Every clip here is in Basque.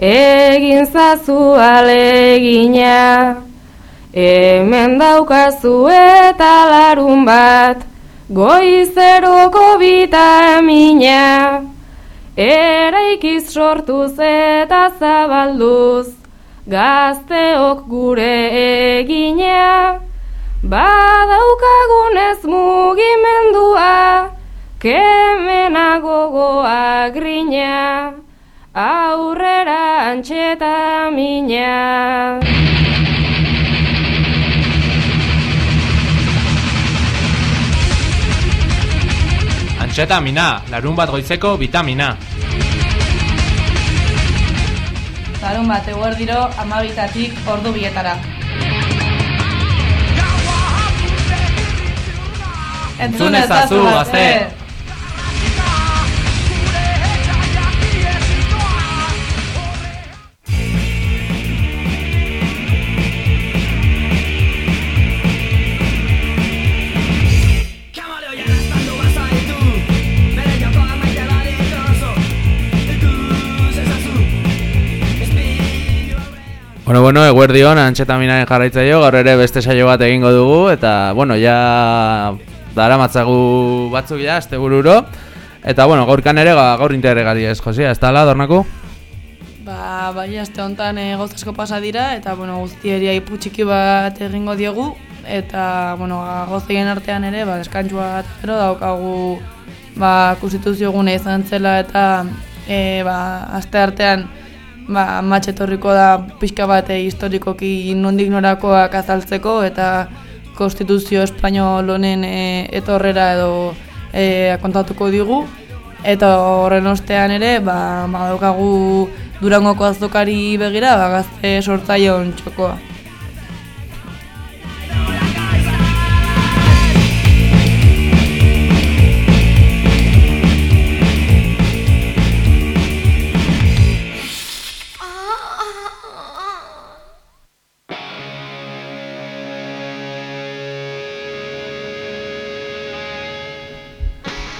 egin zazu alegina. Hemen daukazu eta larun bat, goizeroko bita emina. Eraikiz sortuz eta zabalduz, gazteok gure egina. Badaukagunez mugimendua, kemena gogoa grina aurrera antxeta mina. Antxeta mina, larun bat goizeko vitamina. Larun bat eguer diro amabitatik ordu bietara. Entzun ezazu, gazte! Bueno, bueno, eguerdion, antxetaminaren jarraitzaio, gaur ere beste saio bat egingo dugu, eta, bueno, ja dara matzagu batzuk ja, este bururo. Eta, bueno, gaurkan ere, gaur integregari ez, Josia, ez tala, dornaku? Ba, bai, azte honetan e, gozasko pasa dira, eta, bueno, guztieria iputxiki bat egingo diogu, eta, bueno, gozien artean ere, ba, deskantzua bat, pero daukagu, ba, konstituzio gune izan zela, eta, e, ba, azte artean, ba, matxetorriko da pixka bat eh, historikoki nondik norakoak azaltzeko eta konstituzio espainol honen e, etorrera edo e, kontatuko digu eta horren ostean ere ba, badaukagu durangoko azokari begira ba, gazte sortzaion txokoa.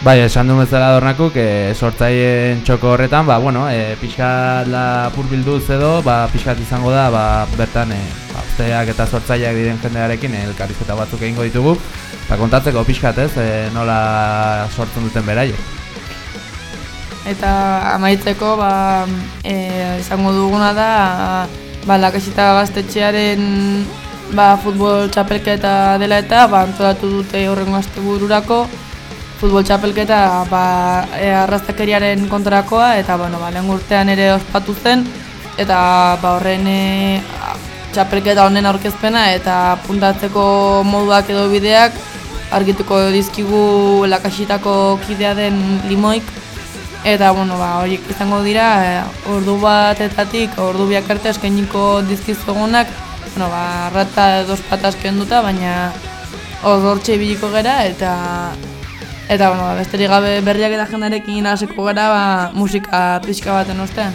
Bai, esan du bezala dornakuk, e, sortzaien txoko horretan, ba, bueno, e, pixkat la purbilduz edo, ba, pixkat izango da, ba, bertan, e, ba, eta sortzaileak diren jendearekin elkarrizketa batzuk egingo ditugu, eta kontatzeko pixkat ez, e, nola sortzen duten beraiek. Eta amaitzeko, ba, e, izango duguna da, ba, lakasita gaztetxearen ba, futbol txapelketa dela eta, ba, antolatu dute horrengo azte bururako, futbol txapelketa ba, e, arrastakeriaren kontrakoa eta bueno, ba, lehen urtean ere ospatu zen eta ba, horren e, txapelketa honen aurkezpena eta puntatzeko moduak edo bideak argituko dizkigu lakasitako kidea den limoik. Eta bueno, ba, horiek izango dira e, ordu batetatik ordu biak arte eskainiko dizkizugunak bueno, ba, rata edo espatazken duta, baina hortxe ibiliko gera eta Eta, bueno, besterik gabe berriak eta jendarekin hasiko gara ba, musika pixka baten ostean.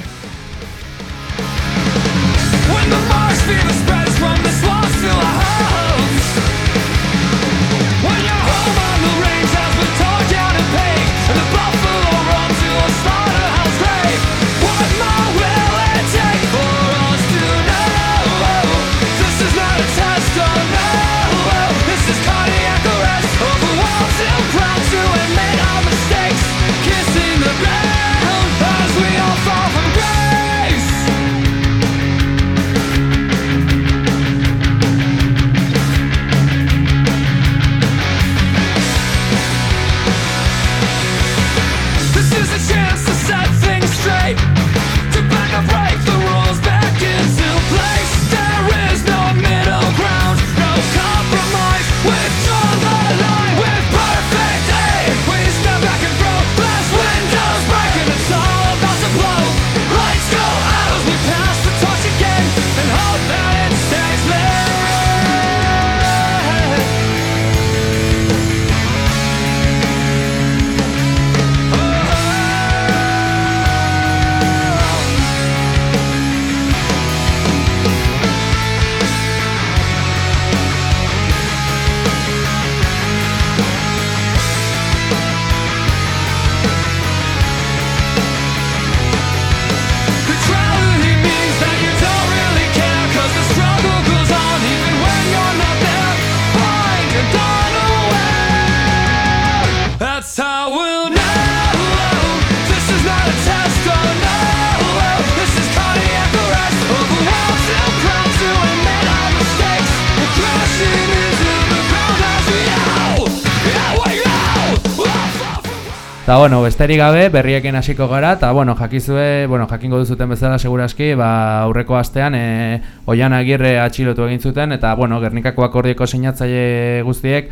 Eta, bueno, besterik gabe, berriekin hasiko gara, eta, bueno, jakizue, bueno, jakingo duzuten bezala, seguraski, ba, aurreko astean, e, oian agirre atxilotu egin zuten, eta, bueno, Gernikako akordieko sinatzaile guztiek,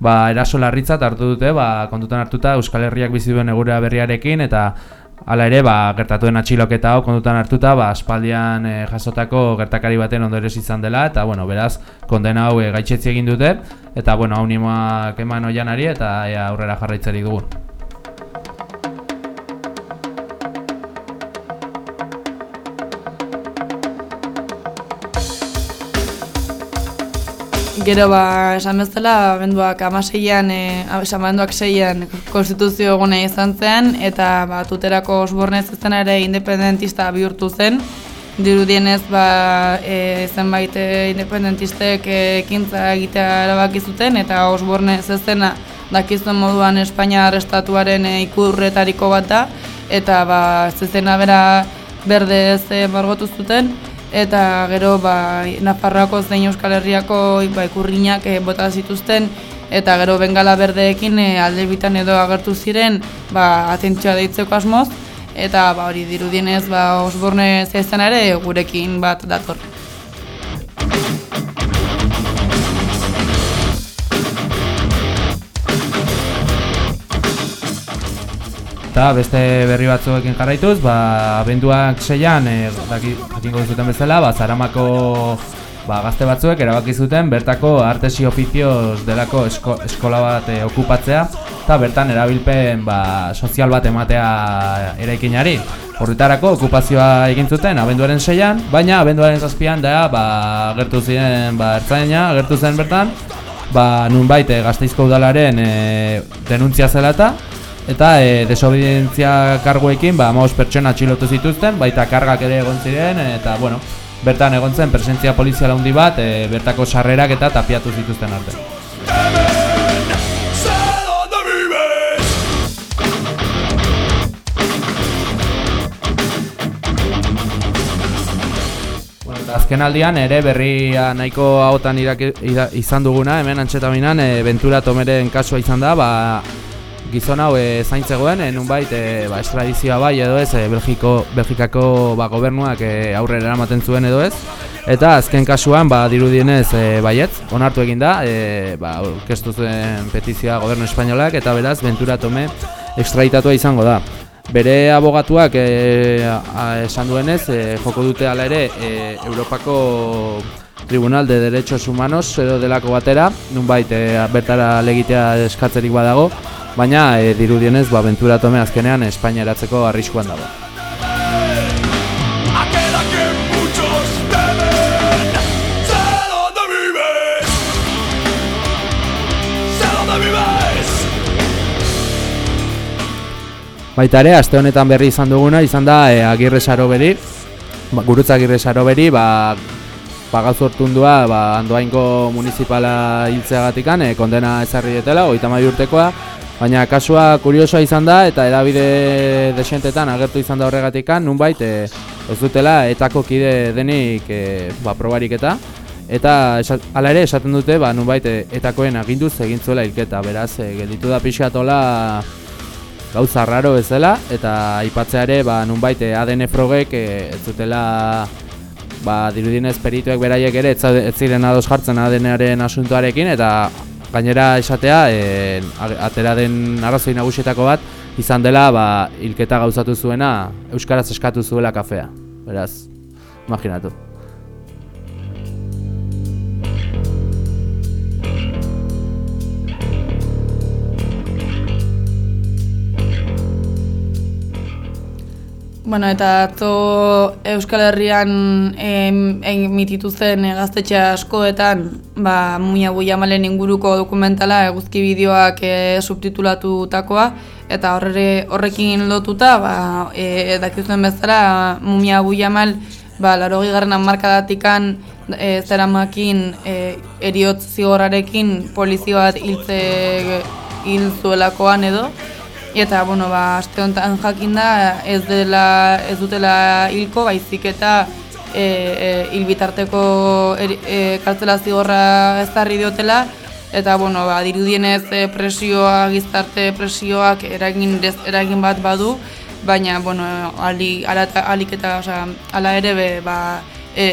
ba, eraso larritzat hartu dute, ba, kontutan hartuta, Euskal Herriak bizi duen egura berriarekin, eta, Hala ere, ba, gertatuen atxiloketa hau kontutan hartuta, ba, aspaldian e, jasotako gertakari baten ondorez izan dela, eta, bueno, beraz, kondena hau e, gaitxetzi egin dute, eta, bueno, hau nimoak eman oianari, eta ea, aurrera jarraitzerik dugun. Gero ba, esan bezala, abenduak amaseian, e, esan abenduak seian konstituzio egune izan zen, eta ba, tuterako osbornez ez ere independentista bihurtu zen. Dirudienez, ba, e, zenbait e, independentistek e, ekintza egitea erabaki zuten, eta osbornez ez zena dakizuen moduan Espainia arrestatuaren e, ikurretariko bat da, eta ba, ez zena bera berde ez e, margotu zuten, eta gero ba, Nafarroako zein Euskal Herriako ba, ikurriñak e, bota zituzten eta gero bengala berdeekin e, alde bitan edo agertu ziren ba, atentzioa deitzeko asmoz eta ba, hori dirudienez ba, osborne zehazten ere gurekin bat dator. Eta beste berri batzuekin jarraituz, ba, abenduak seian, e, jakingo duzuten bezala, ba, zaramako ba, gazte batzuek erabaki zuten bertako artesi ofizioz delako esko, eskola bat e, okupatzea eta bertan erabilpen ba, sozial bat ematea eraikinari. Horretarako okupazioa egin zuten abenduaren seian, baina abenduaren zazpian da ba, gertu ziren ba, ertzaina, gertu zen bertan, ba, nunbait e, gazteizko udalaren e, denuntzia zela eta Eta e, desobedientzia karguekin, ba, maus pertsona atxilotu zituzten, baita kargak ere egon ziren, eta, bueno, bertan egon zen presentzia poliziala handi bat, e, bertako sarrerak eta tapiatu zituzten arte. Azken aldian ere berria nahiko hautan izan duguna, hemen antxetaminan, e, Ventura Tomeren kasua izan da, ba, gizon hau e, zaintzegoen, e, nunbait e, ba, estradizioa bai edo ez, e, Belgiko, Belgikako ba, gobernuak e, aurrera eramaten zuen edo ez. Eta azken kasuan, ba, dirudienez e, baiet, onartu egin da, e, ba, orkestu zuen petizioa gobernu espainolak, eta beraz, Ventura Tome ekstraitatua izango da. Bere abogatuak e, esan duenez, e, joko dute ala ere, e, Europako Tribunal de Derechos Humanos edo delako batera, nunbait e, bertara legitea eskatzerik badago, baina e, dirudienez ba aventura tome azkenean Espainia eratzeko arriskuan dago. Baita ere, aste honetan berri izan duguna, izan da e, Agirre Saroberi, ba, gurutza Agirre Saroberi, ba, pagaz hortundua ba, andoainko municipala hiltzeagatikan, e, kondena ezarri detela, oita urtekoa, Baina kasua kuriosoa izan da eta edabide desentetan agertu izan da horregatikan, nunbait e, ez dutela etako kide denik e, ba, probarik eta. Eta hala ere esaten dute ba, nunbait e, etakoen aginduz egin zuela hilketa, beraz e, gelditu da pixatola gauza raro bezala eta aipatzea ere ba, nunbait e, ADN frogek e, ez dutela ba, dirudinez perituek beraiek ere ez ziren ados jartzen ADNaren asuntoarekin eta gainera esatea e, atera den arrazoi nagusietako bat izan dela ba hilketa gauzatu zuena euskaraz eskatu zuela kafea. Beraz, imaginatu. Bueno, eta atzo Euskal Herrian emititu zen gaztetxe askoetan ba, Muina Buiamalen inguruko dokumentala eguzki bideoak e, subtitulatutakoa eta horre, horrekin lotuta ba, e, dakizuen bezala Mumia Buiamal ba, laro gigarren amarkadatikan e, zeramakin e, eriotz zigorrarekin polizio bat hiltze hil zuelakoan edo Eta, bueno, ba, aste honetan jakin da, ez, dela, ez dutela hilko, baizik eta e, e, hilbitarteko er, e, kartzela zigorra ezarri diotela, eta bueno, ba, dirudienez e, presioa, gizarte presioak eragin, dez, eragin bat badu, baina bueno, ali, ala, alik eta osea, ala ere be, ba, e,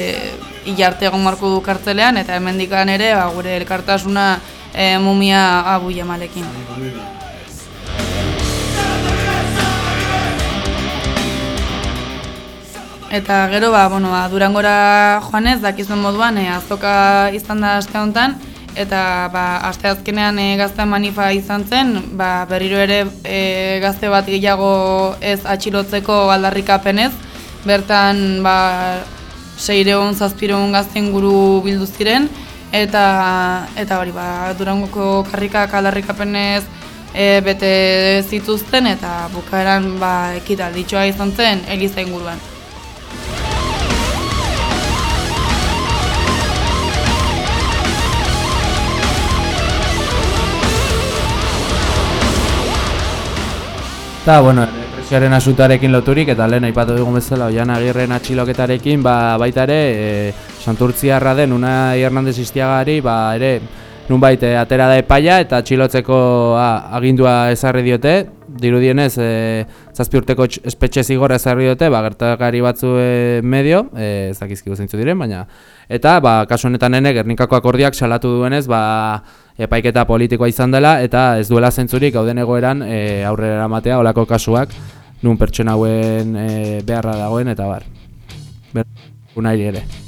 hilarte egon marko du kartzelean, eta hemendikan ere ba, gure elkartasuna e, mumia abu jamalekin. Eta gero, ba, bueno, ba, durangora joanez, dakizuen moduan, e, azoka izan da aste honetan, eta ba, aste azkenean e, gazte manifa izan zen, ba, berriro ere e, gazte bat gehiago ez atxilotzeko aldarrikapenez, bertan ba, seireun, zazpireun gazten guru bildu ziren, eta, eta hori, ba, durangoko karrikak aldarrikapenez e, bete zituzten, eta bukaeran ba, ekitalditxoa izan zen, Eliza inguruan. Eta, bueno, presioaren asutarekin loturik, eta lehen aipatu dugun bezala, oian agirren atxiloketarekin, ba, baita ere, e, Santurtziarra den, una Hernandez Iztiagari, ba, ere, nunbait, e, atera da epaia, eta atxilotzeko a, agindua ezarri diote, dirudienez, e, zazpi urteko espetxe zigorra ezarri diote, ba, gertakari batzu e, medio, e, zakizkigu zeintzu diren, baina, eta, ba, kasu honetan ene, Gernikako akordiak salatu duenez, ba, epaiketa politikoa izan dela eta ez duela zentzurik gauden egoeran e, aurrera eramatea olako kasuak nun pertsona hauen e, beharra dagoen eta bar. Ber, unai ere.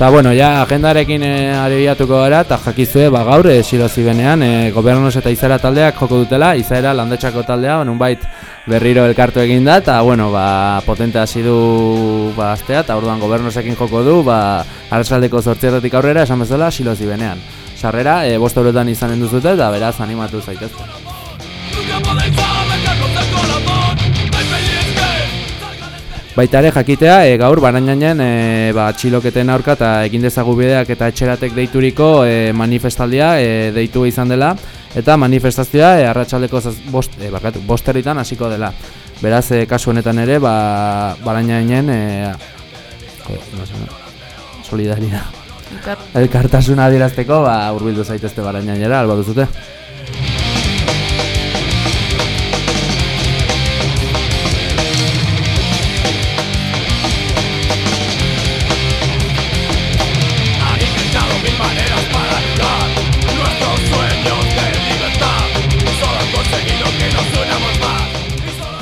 Eta bueno, ja agendarekin e, arebiatuko gara eta jakizue ba, gaur e, silozi benean e, gobernos eta izara taldeak joko dutela, izaera landetxako taldea, nunbait berriro elkartu egin da eta bueno, ba, potente hasi du ba, astea eta orduan gobernosekin joko du ba, arrasaldeko zortzierretik aurrera esan bezala silozi benean. Sarrera, e, bost horretan izanen duzute eta beraz animatu zaitezte. Baita ere jakitea, e, gaur barainainen e, ba, txiloketen aurka eta egin dezagu bideak eta etxeratek deituriko e, manifestaldia e, deitu izan dela eta manifestazioa e, arratsaldeko bost, e, barkatu, bosterritan hasiko dela. Beraz, e, kasu honetan ere, ba, barainainen e, solidaria. Elkartasuna adierazteko, ba, urbildu zaitezte barainainera, alba duzute.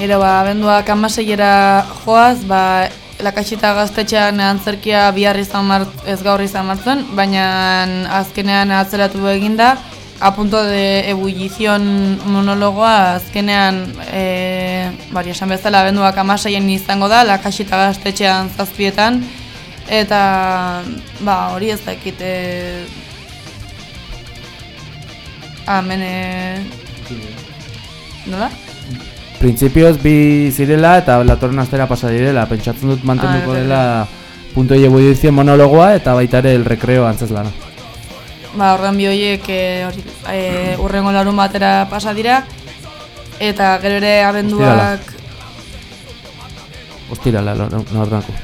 Gero ba, abenduak amaseiera joaz, ba, lakaxita gaztetxean antzerkia bihar izan mart, ez gaur izan martzen, baina azkenean atzeratu eginda, apunto de ebullizion monologoa azkenean e, bari esan bezala abenduak amaseien izango da, lakaxita gaztetxean zazpietan, eta ba, hori ez dakit, e, amen, e, nola? Printzipioz bi zirela eta latorren astera pasa direla. Pentsatzen dut mantenduko ah, dela punto de ebullición monologoa eta baita ere el recreo antzez lana. Ba, horren bi horiek e, e, urrengo larun batera pasa dira eta gero ere abenduak... Ostirala, no ordanko.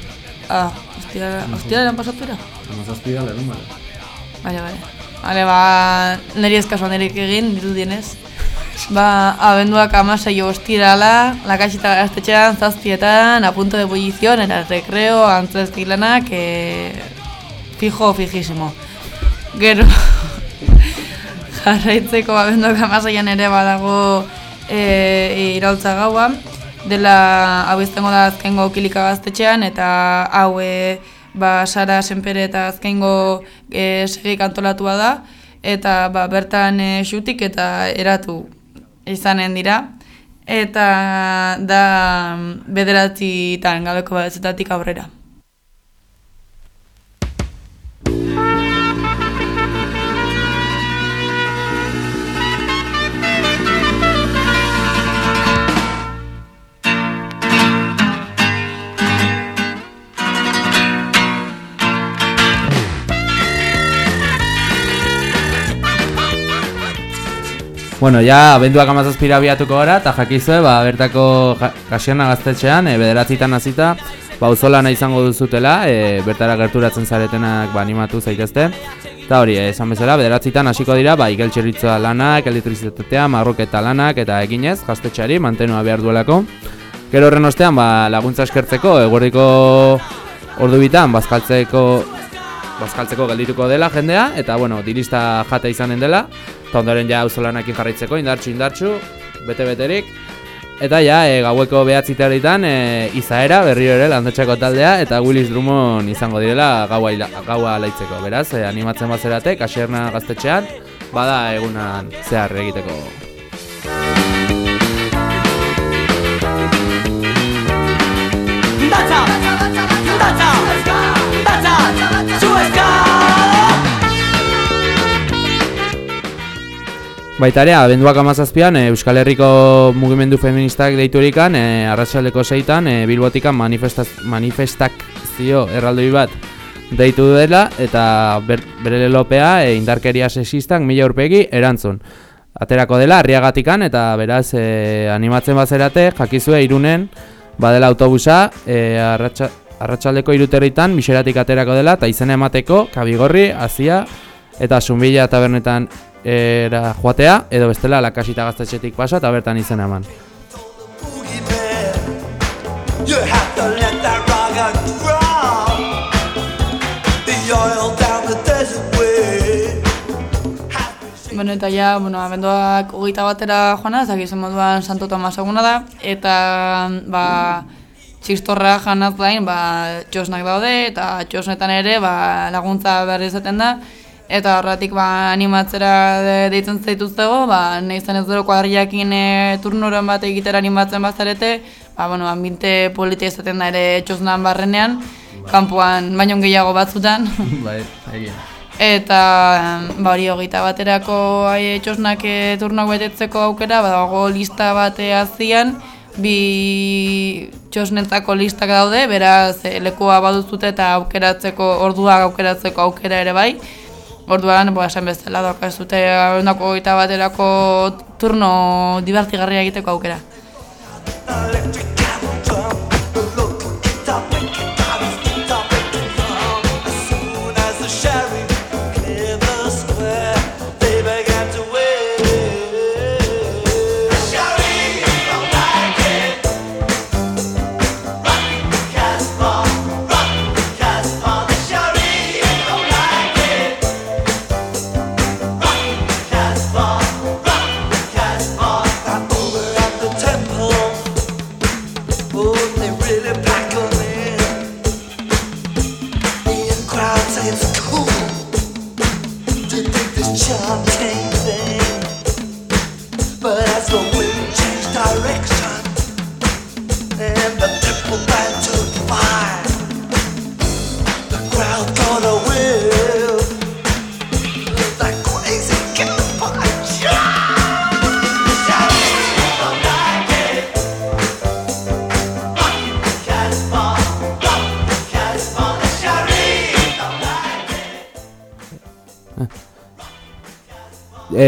Ah, ostirala, ostirala lan pasatu dira? Ostirala, no, bale. Bale, Bale, ba, niri eskasua nire egin, dienez. Ba, abenduak amasei ostirala, lakaxita gaztetxean, zazpietan, a punto de bullizion, era recreo, antzez dilanak, e, fijo, fijísimo. Gero, jarraitzeko abenduak amaseian ere badago e, irautza gaua, dela hau izango da azkengo kilika gaztetxean, eta hau e, ba, Sara Senpere eta azkengo e, segi kantolatua da, eta ba, bertan e, xutik eta eratu izanen dira. Eta da bederatzi tan gabeko batzetatik aurrera. Bueno, ja, abenduak amazazpira biatuko gara, eta jakizue, ba, bertako kasiana gaztetxean, e, bederatzitan hasita, ba, uzolana izango duzutela, e, bertara gerturatzen zaretenak ba, animatu zaitezte. Eta hori, esan bezala, bederatzitan hasiko dira, ba, igeltxerritzoa lanak, elektrizitatea, marroketa lanak, eta eginez, gaztetxeari, mantenua behar duelako. Gero horren ostean, ba, laguntza eskertzeko, eguerdiko ordu bitan, bazkaltzeko, bazkaltzeko geldituko dela jendea, eta, bueno, dirista jate izanen dela, eta ondoren ja auzolanakin jarraitzeko indartxu indartxu, bete-beterik. Eta ja, e, gaueko behatzitaritan e, izaera berriro ere landetxeko taldea eta Willis Drummond izango direla gaua, gaua laitzeko. Beraz, e, animatzen bazeratek, asierna gaztetxean, bada egunan zehar egiteko. Baita ere, abenduak amazazpian, e, Euskal Herriko mugimendu feministak deiturikan, e, arratsaldeko zeitan, e, bilbotikan manifestak zio erraldoi bat deitu dela, eta ber, bere lelopea e, indarkeria sexistak mila urpegi erantzun. Aterako dela, arriagatikan, eta beraz, e, animatzen bazerate, jakizue irunen, badela autobusa, e, arratsa, arratsaldeko iruterritan, miseratik aterako dela, eta izena emateko, kabigorri, azia, eta zumbila tabernetan era joatea edo bestela lakasita gaztetxetik pasa eta bertan izen eman. Bueno, eta ja, bueno, abenduak hogeita batera joana, ez izan moduan Santo Tomas eguna da, eta, ba, txistorra janaz dain, ba, txosnak daude, eta txosnetan ere, ba, laguntza berri izaten da, Eta horretik ba, animatzera deitzen zaituztego, ba, nahi zen ez duro kuadriakin e, turnoren bat egitera animatzen bazarete, ba, bueno, ambinte politia izaten da ere txosnan barrenean, kanpoan baino gehiago batzutan. Bai, egin. Eta ba, hori hogeita baterako ai, txosnak e, turnoak betetzeko aukera, ba, dago lista bat hazian, bi txosnetzako listak daude, beraz lekua baduzute eta aukeratzeko, orduak aukeratzeko aukera ere bai. Orduan, bo, esan bezala, doka ez dute ondako eta baterako turno divertigarria egiteko aukera.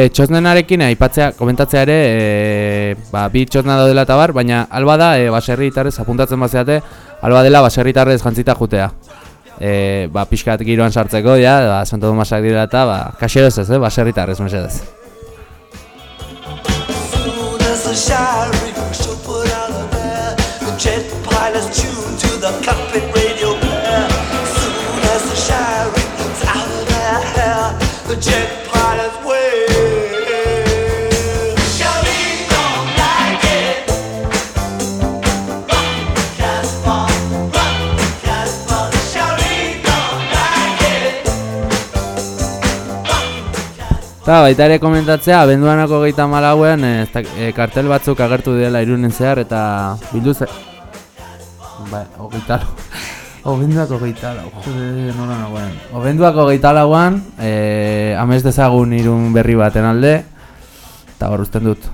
E, txosnenarekin aipatzea, komentatzea ere, e, ba, bi txosna daudela eta bar, baina alba da, e, baserritarrez, apuntatzen bazeate, alba dela baserritarrez jantzita jutea. E, ba, pixkat giroan sartzeko, ja, ba, Santo Domasak dira eta, ba, kaxeroz ez, eh, baserritarrez, mesedez. Eta baita ere komentatzea, abenduanako gehieta malauean e, e, kartel batzuk agertu dela irunen zehar eta bildu ze... Ba, hogeita lau. Obenduak hogeita lau, jode, nola nagoen. Obenduak hogeita lauan, e, amez dezagun irun berri baten alde, eta hor usten dut.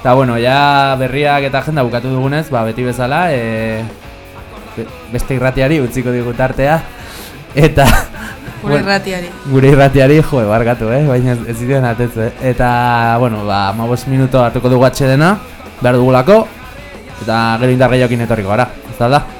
Eta bueno, ja berriak eta agenda bukatu dugunez, ba, beti bezala, e, beste irratiari utziko digut artea. Eta... Gure irratiari. Gure irratiari, jo, barkatu, eh? baina ez ziren atetze. Eta, bueno, ba, ma minuto hartuko dugu atxedena, behar dugulako, eta gero indarra jokin etorriko gara, ez da da?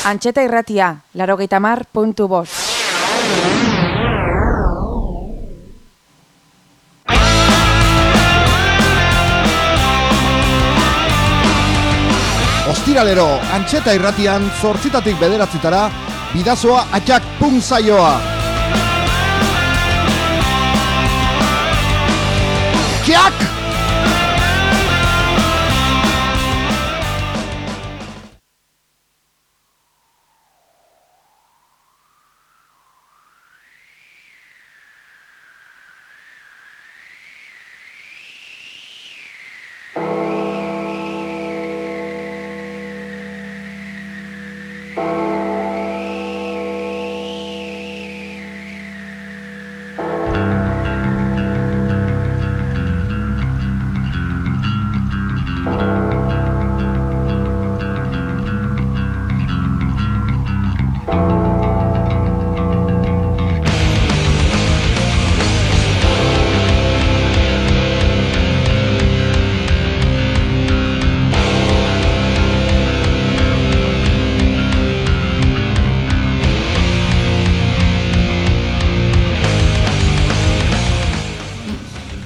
Antxeta irratia, laro gaitamar, puntu bos. Ostiralero, antxeta irratian, zortzitatik bederatzitara, bidazoa atxak punzaioa. Kiak!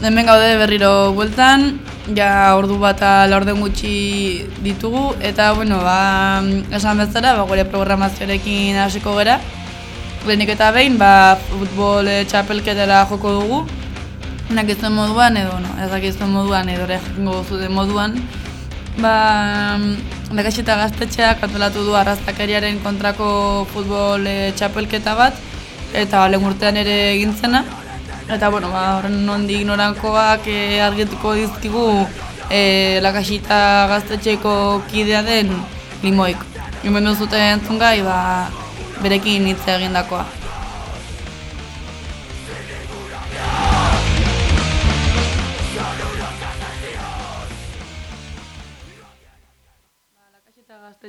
Hemen gaude berriro bueltan, ja ordu bat eta laurden gutxi ditugu, eta, bueno, ba, esan bezala, ba, gure programazioarekin hasiko gera. Lehenik eta behin, ba, futbol e, txapelketara joko dugu, nakizuen moduan, edo, no, ez dakizuen moduan, edo ere jakingo zuten moduan. Ba, Lakaxeta gaztetxeak antolatu du arraztakariaren kontrako futbol e, txapelketa bat, eta lehen urtean ere egin zena. Eta, bueno, ba, horren nondik norankoak e, argituko dizkigu e, lakasita gaztetxeko kidea den limoik. Hemen duzuten entzun gai, ba, berekin hitz egindakoa.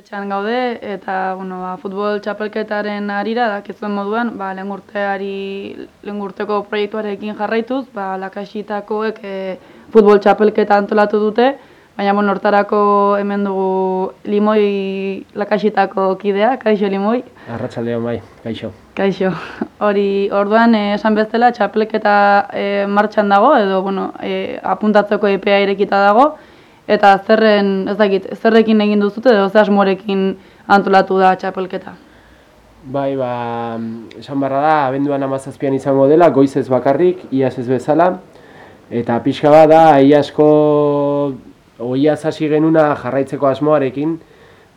Gaztetxean gaude eta bueno, ba, futbol txapelketaren arira dakizuen moduan, ba, lehen urteari lehen urteko proiektuarekin jarraituz, ba, lakasitakoek e, futbol txapelketa antolatu dute, baina bueno, hortarako hemen dugu limoi lakasitako kidea, kaixo limoi. Arratsaldeon bai, kaixo. Kaixo, hori orduan eh, esan bezala txapelketa eh, martxan dago edo bueno, eh, apuntatzeko epea irekita dago eta zerren, ez dakit, zerrekin egin duzute edo ze asmorekin antolatu da txapelketa. Bai, ba, esan barra da, abenduan amazazpian izango dela, goizez bakarrik, iaz ez bezala, eta pixka bat da, iazko, oiaz hasi genuna jarraitzeko asmoarekin,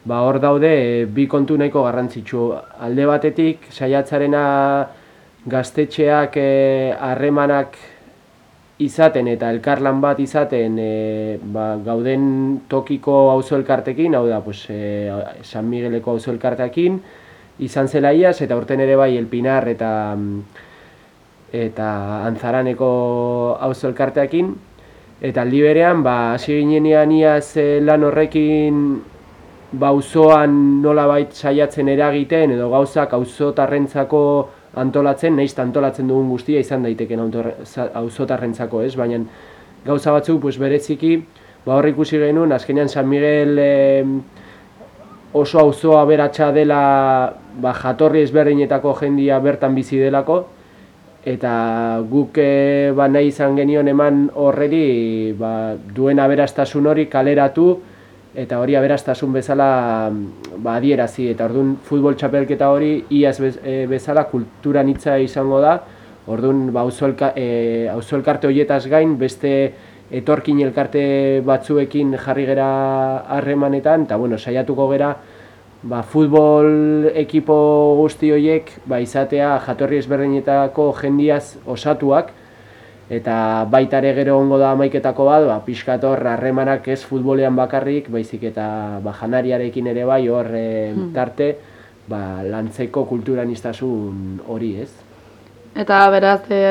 ba, hor daude e, bi kontu nahiko garrantzitsu. Alde batetik, saiatzarena gaztetxeak e, harremanak izaten eta elkarlan bat izaten e, ba, gauden tokiko auzo elkartekin, hau da, pues, e, San Migueleko auzo elkartekin, izan zela iaz, eta urten ere bai Elpinar eta eta Antzaraneko auzo elkarteakin, eta aldi berean, ba, hasi ginenean iaz e, lan horrekin ba, auzoan nolabait saiatzen eragiten, edo gauzak auzotarrentzako antolatzen, nahiz antolatzen dugun guztia izan daiteken auzotarrentzako, ez? Baina gauza batzuk pues bereziki ba hor ikusi genuen azkenean San Miguel e, oso auzoa beratsa dela ba, jatorri ezberdinetako jendia bertan bizi delako eta guk e, ba, nahi izan genion eman horreri ba, duen aberastasun hori kaleratu eta hori aberastasun bezala ba, adierazi. Eta orduan futbol txapelketa hori iaz e, bezala kulturan hitza izango da. Orduan ba, e, auzo elkarte horietaz gain beste etorkin elkarte batzuekin jarri gera harremanetan. Eta bueno, saiatuko gera ba, futbol ekipo guzti horiek ba, izatea jatorri ezberdinetako jendiaz osatuak eta baita ere gero ongo da amaiketako bat, ba, pixkator harremanak ez futbolean bakarrik, baizik eta ba, janariarekin ere bai hor e, tarte ba, lantzeko kulturanistasun hori ez. Eta beraz, e,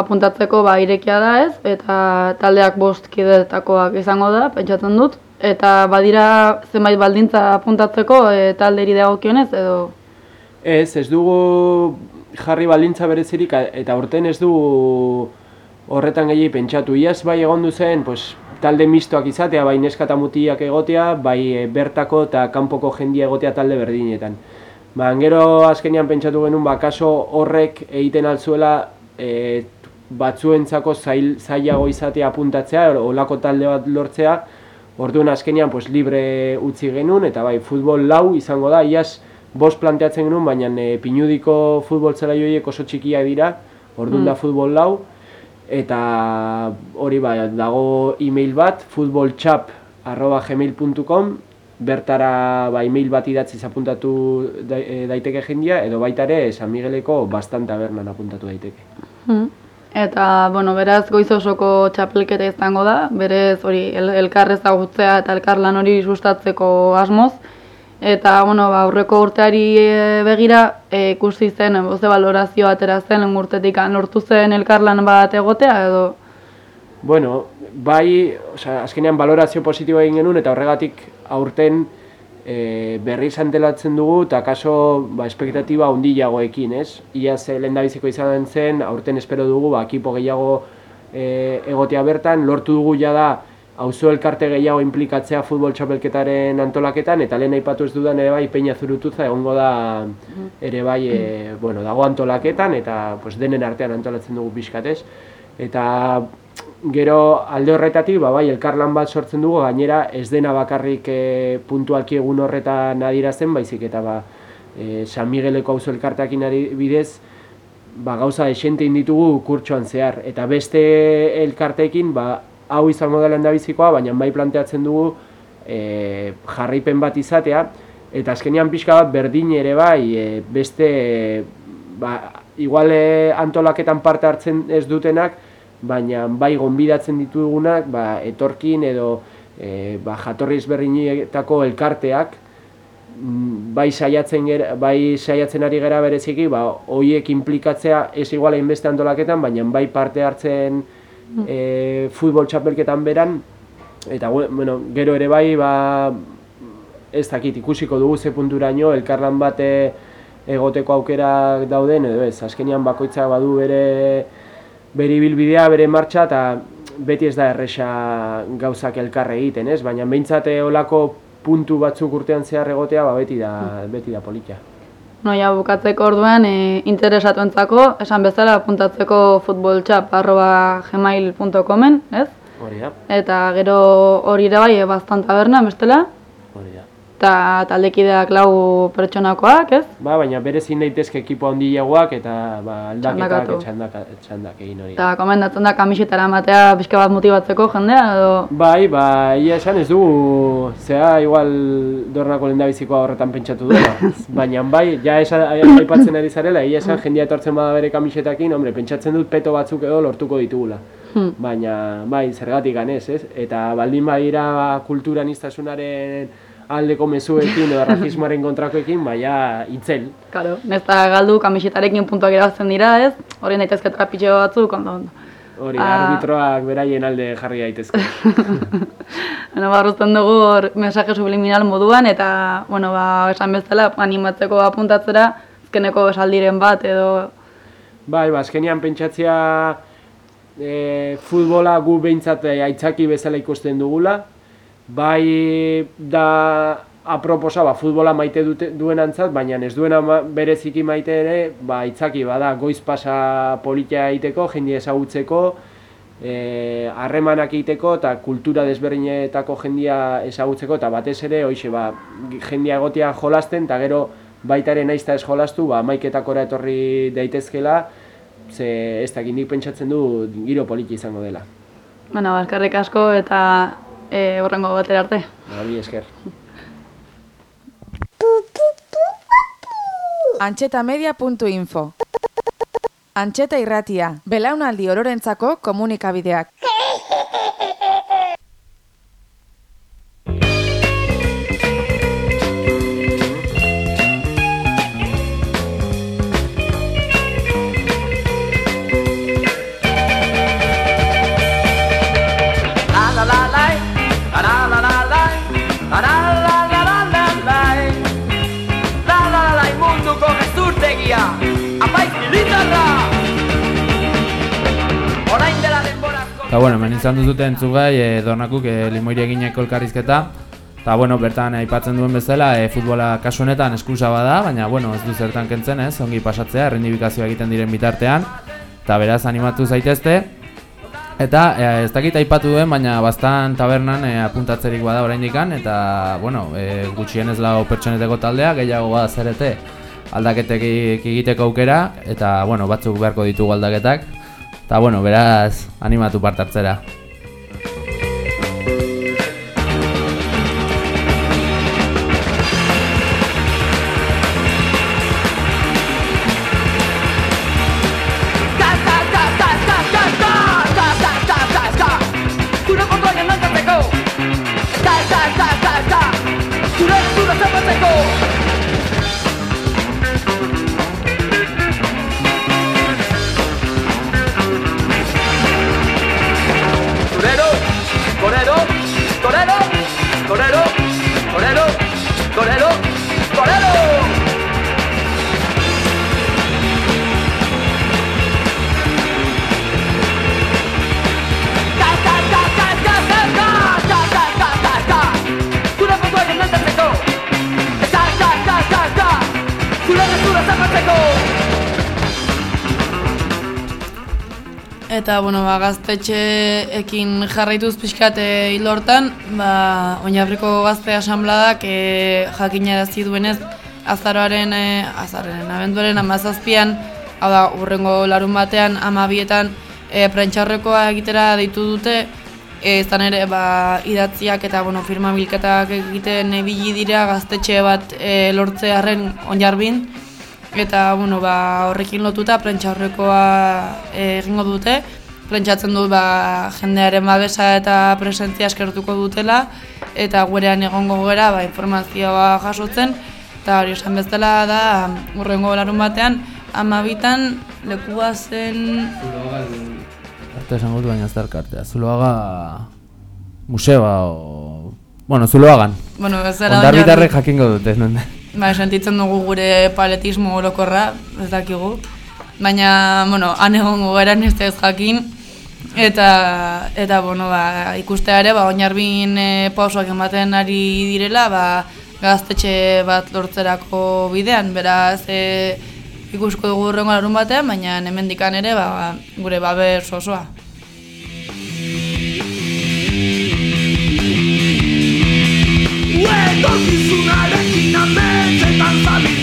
apuntatzeko ba, irekia da ez, eta taldeak bost kidetakoak izango da, pentsatzen dut. Eta badira zenbait baldintza apuntatzeko e, talderi dagokionez edo? Ez, ez dugu jarri baldintza berezirik eta urten ez dugu horretan gehi pentsatu. Iaz bai egon zen, pues, talde mistoak izatea, bai neska eta mutiak egotea, bai e, bertako eta kanpoko jendia egotea talde berdinetan. Ba, gero azkenean pentsatu genuen, ba, kaso horrek egiten altzuela e, batzuentzako zail, zailago izatea apuntatzea, olako talde bat lortzea, orduan azkenean pues, libre utzi genuen, eta bai, futbol lau izango da, iaz bost planteatzen genuen, baina e, pinudiko futbol zela joiek oso txikia dira, orduan da futbol lau, eta hori bai, dago e-mail bat, futboltxap.gmail.com bertara ba, e-mail bat idatzi apuntatu e, daiteke jendia, edo baita ere San Migueleko bastan tabernan apuntatu daiteke. Hmm. Eta, bueno, beraz goiz osoko txapelketa izango da, berez hori el, elkar ezagutzea eta elkar lan hori sustatzeko asmoz. Eta, bueno, ba, aurreko urteari e, begira, e, ikusi zen, e, ze valorazio atera zen, urtetik lortu zen elkarlan bat egotea, edo... Bueno, bai, osea, azkenean valorazio positiboa egin genuen, eta horregatik aurten e, berriz antelatzen dugu, eta kaso, ba, espektatiba handiagoekin, ez? Iaz e, lehen izan zen, aurten espero dugu, ba, ekipo gehiago e, egotea bertan, lortu dugu jada, auzo elkarte gehiago implikatzea futbol txapelketaren antolaketan, eta lehen aipatu ez dudan ere bai peina zurutuza egongo da ere bai, e, bueno, dago antolaketan, eta pues, denen artean antolatzen dugu pixkatez. Eta gero alde horretatik, ba, bai, elkarlan bat sortzen dugu, gainera ez dena bakarrik e, puntualki egun horretan adierazten, baizik eta ba, e, San Migueleko auzo elkarteakin bidez, ba, gauza esente inditugu kurtsoan zehar. Eta beste elkarteekin, ba, hau izango dela endabizikoa, baina bai planteatzen dugu e, jarraipen bat izatea, eta azkenean pixka bat berdin ere bai, e, beste, ba, igual antolaketan parte hartzen ez dutenak, baina bai gonbidatzen ditugunak, ba, etorkin edo e, ba, jatorri ezberdinetako elkarteak, mm, bai saiatzen bai saiatzen ari gera bereziki, ba hoiek inplikatzea ez igual beste antolaketan, baina bai parte hartzen e, futbol txapelketan beran, eta bueno, gero ere bai, ba, ez dakit, ikusiko dugu ze punturaino, elkarlan bate egoteko aukerak dauden, edo ez, azkenian bakoitzak badu bere bere ibilbidea, bere martxa, eta beti ez da erresa gauzak elkarre egiten, ez? Baina behintzate olako puntu batzuk urtean zehar egotea, ba, beti da, beti da politia. Noia bukatzeko orduan e, interesatuentzako, esan bezala apuntatzeko futboltxap arroba gmail.comen, ez? Hori da. Eta gero hori ere bai, bastan taberna, bestela? Hori da. Eta taldekideak lau pertsonakoak, ez? Ba, baina berezin daitezke ekipo handiagoak eta ba, aldaketak txandak, txandak egin hori. Eta komendatzen da kamisetara matea pixka bat motibatzeko jendea, edo? Bai, ba, ia esan ez dugu, zea igual dornako lendabizikoa horretan pentsatu duela. baina bai, ja esan aipatzen ari zarela, ia esan jendea etortzen bada bere kamisetakin, hombre, pentsatzen dut peto batzuk edo lortuko ditugula. Hmm. Baina, bai, zergatik ganez, ez? Eta baldin badira kulturan iztasunaren aldeko mezuekin edo racismoaren kontrakoekin, baina itzel. Claro, nesta galdu kamisetarekin puntuak irabazten dira, ez? Hori daitezke trapitxo batzuk, ondo, ondo. Hori, ah. arbitroak beraien alde jarri daitezke. bueno, barruzten dugu hor mensaje subliminal moduan, eta, bueno, ba, esan bezala, animatzeko apuntatzera, azkeneko esaldiren bat, edo... Bai, ba, azkenian pentsatzea e, futbola gu behintzat aitzaki bezala ikusten dugula, bai da aproposa ba, futbola maite dute, duen antzat, baina ez duena bereziki maite ere, ba, itzaki bada goiz pasa politia egiteko, jende ezagutzeko, e, harremanak egiteko eta kultura desberdinetako jendia ezagutzeko eta batez ere, hoize, ba, jendia egotia jolasten eta gero baita ere naizta ez jolastu, ba, maiketakora etorri daitezkela, ze ez da gindik pentsatzen du giro politi izango dela. Bueno, bazkarrik asko eta e, horrengo batera arte. Gabi esker. Antxetamedia.info Antxeta irratia, belaunaldi ororentzako komunikabideak. Eta bueno, hemen izan duzute entzugai e, Dornakuk e, limoiri egineko elkarrizketa. Eta bueno, bertan aipatzen duen bezala e, futbola kasu honetan eskusa bada Baina bueno, ez du zertan kentzen ez, ongi pasatzea, errendibikazioa egiten diren bitartean. Eta beraz animatu zaitezte. Eta e, ez dakit aipatu duen, baina bastan tabernan e, apuntatzerik bada oraindik Eta bueno, e, gutxien ez lau pertsoneteko taldea, gehiago bada zerete aldaketek egiteko aukera. Eta bueno, batzuk beharko ditugu aldaketak Eta, bueno, beraz, animatu parte hartzera. Ba, gaztetxeekin jarraituz pixkat e, hil hortan, ba, Oinabriko Gazte Asanbladak e, jakinarazi duenez azaroaren, e, azarren, abenduaren amazazpian, hau da, urrengo larun batean, amabietan, e, prentxaurrekoa egitera deitu dute, e, izan ere, ba, idatziak eta, bueno, firma bilketak egiten ibili dira gaztetxe bat e, lortzearen onjarbin, eta bueno, ba, horrekin lotuta prentsa horrekoa egingo dute. Prentsatzen du ba, jendearen babesa eta presentzia eskertuko dutela eta gurean egongo gera ba, informazioa jasotzen eta hori esan bezala da urrengo larun batean amabitan lekua zen Arte esango du baina ez. Zuloaga museoa o... Bueno, Zuloagan. bueno, ez zera Ondarbitarrek jakingo dute, non Ba, sentitzen dugu gure paletismo orokorra, ez dakigu. Baina, bueno, han egongo gara ez ez jakin. Eta, eta bueno, ba, ikustea ere, ba, oinarbin e, pausoak ematen ari direla, ba, gaztetxe bat lortzerako bidean, beraz, e, ikusko dugu urrengo larun batean, baina hemendikan ere, ba, gure babes osoa. Etorkizunarekin ametsetan zabiltzala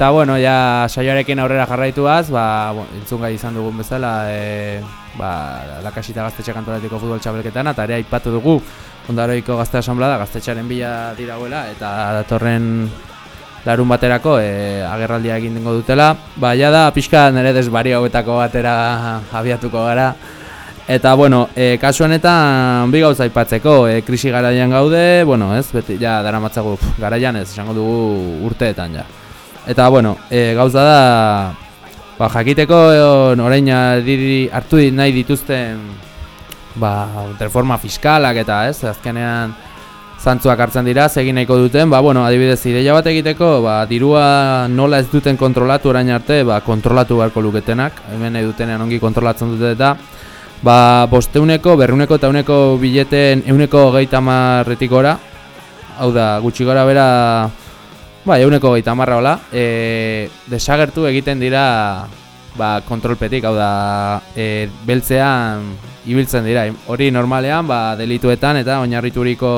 Eta bueno, ja saioarekin aurrera jarraituaz, ba, bueno, entzun gai izan dugun bezala, e, ba, lakasita gaztetxe kantoratiko futbol txabelketan, eta ere aipatu dugu ondaroiko gazte asamblada, gaztetxearen bila dirauela, eta datorren larun baterako e, agerraldia egin dengo dutela. Ba, ja da, pixka nire desbari hauetako batera abiatuko gara. Eta, bueno, e, kasu honetan bi gauza aipatzeko, e, krisi garaian gaude, bueno, ez, beti, ja, dara matzagu, garaian ez, esango dugu urteetan, ja. Eta, bueno, e, gauza da, ba, jakiteko orain hartu nahi dituzten ba, reforma fiskalak eta ez, azkenean zantzuak hartzen dira, segin nahiko duten, ba, bueno, adibidez, ideia bat egiteko, ba, dirua nola ez duten kontrolatu orain arte, ba, kontrolatu beharko luketenak, hemen nahi dutenean ongi kontrolatzen dute eta, ba, bosteuneko, berreuneko eta uneko bileten euneko gehieta marretik gora, hau da, gutxi gora bera, ba, euneko gaita marra hola, e, desagertu egiten dira, ba, kontrolpetik, hau da, e, beltzean ibiltzen dira. Hori normalean, ba, delituetan eta oinarrituriko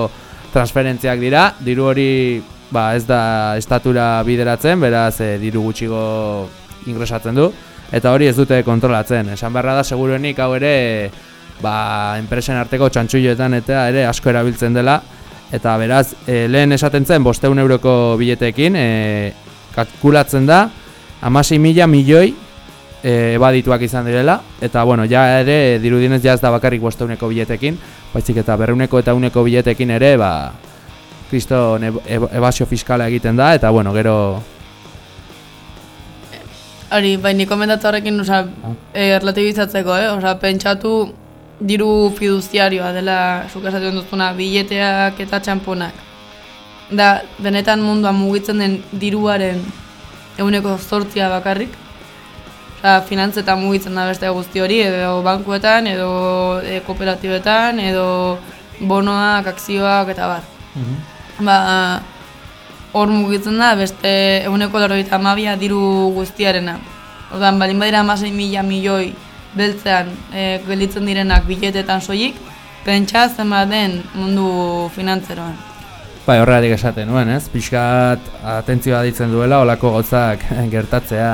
transferentziak dira, diru hori ba, ez da estatura bideratzen, beraz e, diru gutxigo ingresatzen du, eta hori ez dute kontrolatzen. Esan beharra da, seguruenik hau ere, ba, enpresen arteko txantxuioetan eta ere asko erabiltzen dela, eta beraz, e, lehen esaten zen, bosteun euroko biletekin, e, kalkulatzen da, amasei mila milioi e, ebadituak izan direla, eta bueno, ja ere dirudinez ja ez da bakarrik bosteuneko biletekin, baizik eta berreuneko eta uneko biletekin ere, ba, kristo ebasio fiskala egiten da, eta bueno, gero... Hori, bai, ni komentatu horrekin, oza, eh, relatibizatzeko, eh? Oza, pentsatu diru fiduziarioa dela, zuk esaten duzuna, bileteak eta txamponak. Da, benetan munduan mugitzen den diruaren eguneko zortzia bakarrik. Oza, finantzetan mugitzen da beste guzti hori, edo bankuetan, edo e, kooperatibetan, edo bonoak, akzioak eta bar. Ba, hor mugitzen da beste eguneko laurogeita hamabia diru guztiarena. Ordan balin badira hamasei mila milioi beltzean e, gelditzen direnak biletetan soilik, pentsa zenbat den mundu finantzeroan. Bai, horregatik esaten nuen, ez? Pixkat atentzioa ditzen duela, olako gotzak gertatzea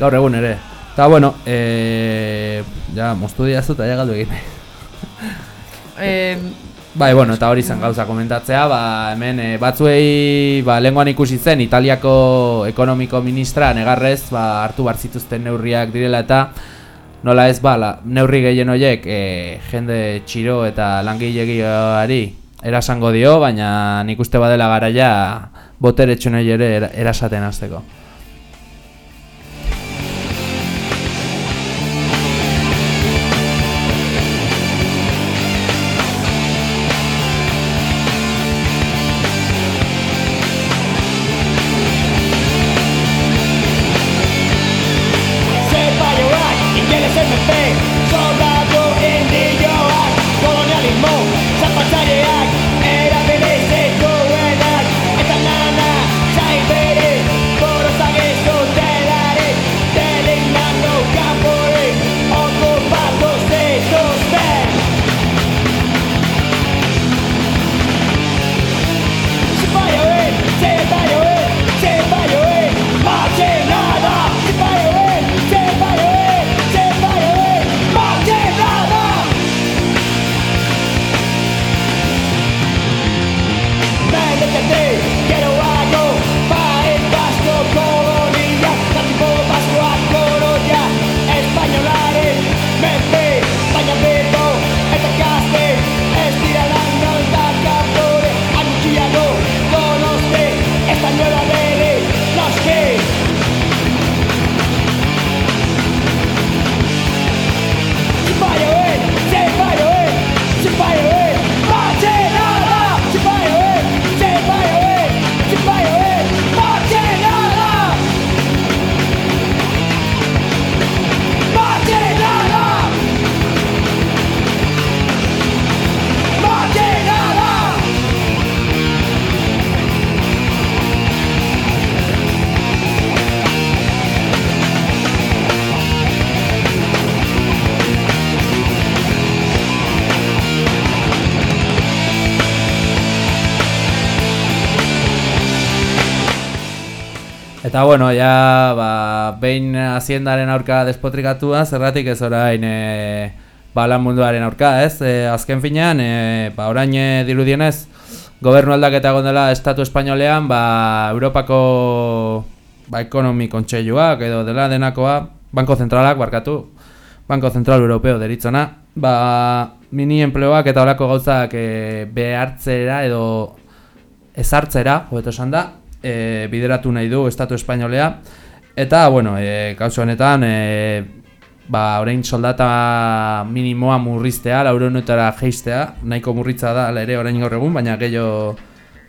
gaur egun ere. Eta, bueno, e, ja, moztu diazu eta ja galdu egin. E, Bai, bueno, eta hori zen gauza komentatzea, ba, hemen e, batzuei ba, lenguan ikusi zen Italiako ekonomiko ministra negarrez ba, hartu bar zituzten neurriak direla eta nola ez ba, la, neurri gehien horiek e, jende txiro eta langilegiari erasango dio, baina nik uste badela garaia botere txunei ere era- erasaten hasteko. Eta bueno, ja, ba, behin haziendaren aurka despotrikatua, zerratik ez orain e, ba, lan munduaren aurka, ez? E, azken finean, e, ba, orain e, dirudienez, gobernu aldaketa egon dela Estatu Espainolean, ba, Europako ba, ekonomi kontseiluak edo dela denakoa, Banko Zentralak, barkatu, Banko Zentral Europeo deritzona, ba, mini enpleoak eta horako gauzak e, behartzera edo ezartzera, hobeto esan da, e, bideratu nahi du Estatu Espainolea eta bueno, e, kasu honetan e, ba, orain soldata minimoa murriztea, laureunetara jeistea, nahiko murritza da ere orain gaur egun, baina gehiago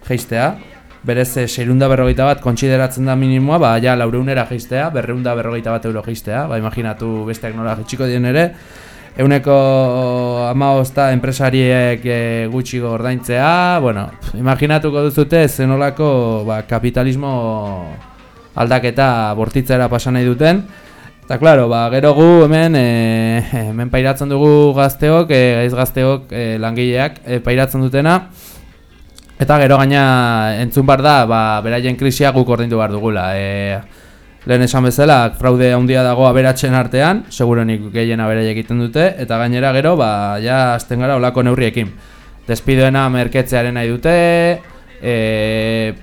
jeistea. Berez, seirunda berrogeita bat kontsideratzen da minimoa, ba, ja, laureunera jeistea, berreunda berrogeita bat euro jeistea, ba, imaginatu besteak nola jetxiko dien ere. Euneko amaosta enpresariek e, gutxi ordaintzea, bueno, imaginatuko duzute zenolako ba, kapitalismo aldaketa bortitzera pasa nahi duten. Eta klaro, ba, gero gu hemen, e, hemen pairatzen dugu gazteok, e, gaiz gazteok e, langileak e, pairatzen dutena. Eta gero gaina entzun bar da, ba, beraien krisia guk ordaindu behar dugula. E, lehen esan bezala, fraude handia dago aberatzen artean, segurenik gehien aberai egiten dute, eta gainera gero, ba, ja, azten gara olako neurriekin. Despidoena merketzearen nahi dute, e,